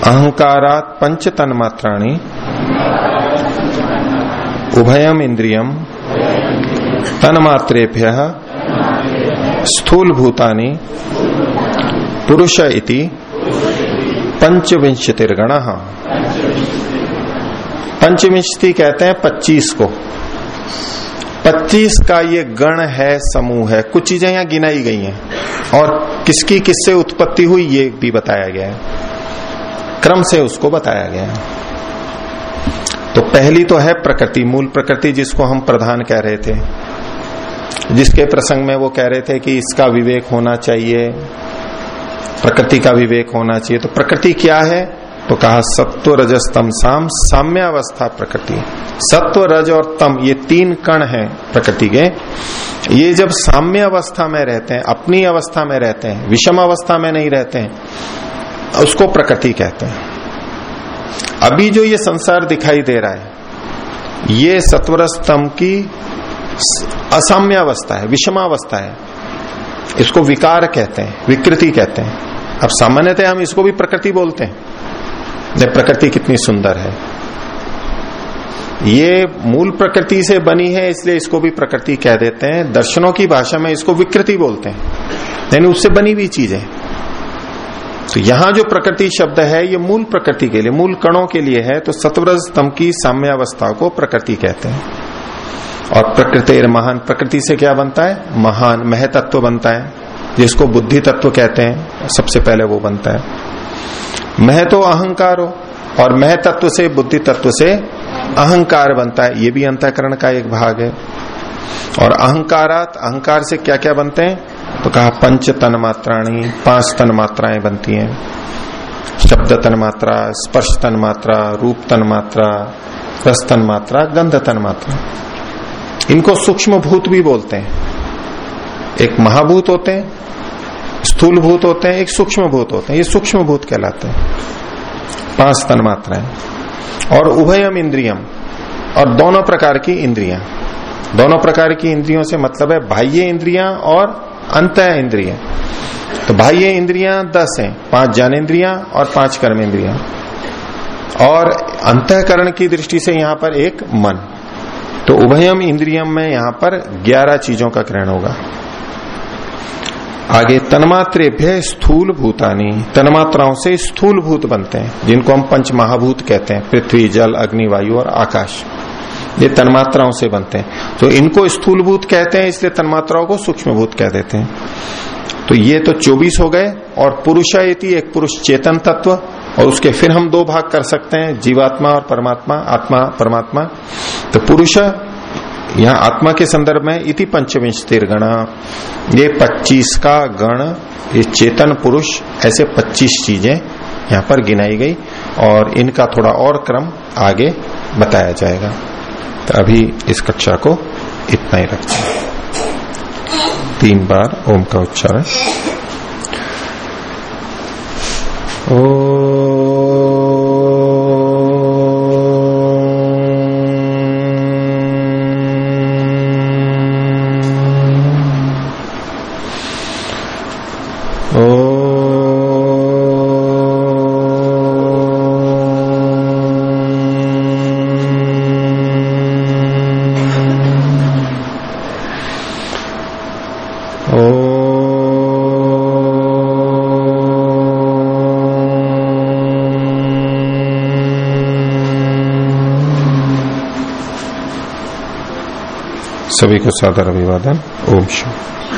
अहंकारात पंच तन तन्मात्राणी उभयम इंद्रियम तन तन्मात्रेभ्य। स्थूल भूतानि पुरुष इति। पंचविंशतिर्गण। पंचविंशति कहते हैं पच्चीस को। पच्चीस का ये गण है, समूह है। कुछ चीज़ें यहाँ गिनाई गई हैं। और किसकी किससे उत्पत्ति हुई, ये भी बताया गया है। क्रम से उसको बताया गया है। तो पहली तो है प्रकृति, मूल प्रकृति जिसको हम प्रधान कह रहे थे। जिसके प्रसंग में वो कह रहे थे कि इसका विवेक होना चाहिए, प्रकृति का विवेक होना चाहिए। तो प्रकृति क्या है? तो कहा, सत्व रजस तम साम, साम्यावस्था प्रकृति। सत्व, रज और तम, ये तीन कण हैं प्रकृति के। ये जब साम्य अवस्था में रहते हैं, अपनी अवस्था में रहते हैं, विषम अवस्था में नहीं रहते हैं उसको प्रकृति कहते हैं। अभी जो ये संसार दिखाई दे रहा है, ये सत्वर स्तंभ की असाम्यावस्था है, विषमावस्था है। इसको विकार कहते हैं, विकृति कहते हैं। अब सामान्यतः हम इसको भी प्रकृति बोलते हैं। प्रकृति कितनी सुंदर है। ये मूल प्रकृति से बनी है, इसलिए इसको भी प्रकृति कह देते हैं। दर्शनों की भाषा में इसको विकृति बोलते हैं। यानी उससे बनी हुई चीज़। तो यहाँ जो प्रकृति शब्द है, ये मूल प्रकृति के लिए, मूल कणों के लिए है तो सत्वर स्तंभ की साम्यावस्था को प्रकृति कहते हैं। और प्रकृति महान, प्रकृति से क्या बनता है? महान, महतत्व बनता है। जिसको बुद्धि तत्व कहते हैं, सबसे पहले वो बनता है। मह तो अहंकार हो, और मह तत्व से बुद्धि तत्व से अहंकार बनता है। ये भी अंतकरण का एक भाग है। और अहंकारात, अहंकार से क्या क्या बनते हैं? तो कहा, पंच तन मात्राणी, पाँच तन मात्राएँ बनती हैं। शब्द तन मात्रा, स्पर्श तन मात्रा, रूप तन मात्रा, रस तन मात्रा, गंध तन मात्रा। इनको सूक्ष्म भूत भी बोलते हैं। एक महाभूत होते हैं स्थूल भूत होते हैं, एक सूक्ष्म भूत होते हैं। ये सूक्ष्म भूत कहलाते हैं। पाँच तन मात्राएँ। और उभयम इंद्रियम। और दोनों प्रकार की इंद्रियाँ। दोनों प्रकार की इंद्रियों से मतलब है बाह्य इंद्रियाँ और अंत इंद्रिय। तो बाह्य इंद्रियाँ दस हैं, पाँच ज्ञान इंद्रिया और पाँच कर्म इंद्रिया। और अंतकरण की दृष्टि से यहाँ पर एक मन। तो उभयम इंद्रियम में यहाँ पर ग्यारह चीज़ों का ग्रहण होगा। आगे तन्मात्रेभ्य स्थूल भूतानी तन्मात्राओं से स्थूल भूत बनते हैं, जिनको हम पंच महाभूत कहते हैं। पृथ्वी, जल, अग्नि, वायु और आकाश। ये तन्मात्राओं से बनते हैं। तो इनको स्थूलभूत कहते हैं, इसलिए तन्मात्राओं को सूक्ष्मभूत कह देते हैं। तो ये तो 24 हो गए, और पुरुषायति एक पुरुष चेतन तत्व, और उसके फिर हम दो भाग कर सकते हैं, जीवात्मा और परमात्मा, आत्मा, परमात्मा। तो पुरुष, यहाँ आत्मा के संदर्भ में इति पंचविंशतिर गण ये 25 का गण, ये चेतन पुरुष, ऐसे 25 चीज़ें यहाँ पर गिनाई गई, और इनका थोड़ा और क्रम आगे बताया जाएगा। तो अभी इस कक्षा को इतना ही रखते हैं। तीन बार ओम का उच्चारण। सभी को सादर अभिवादन ओम शिव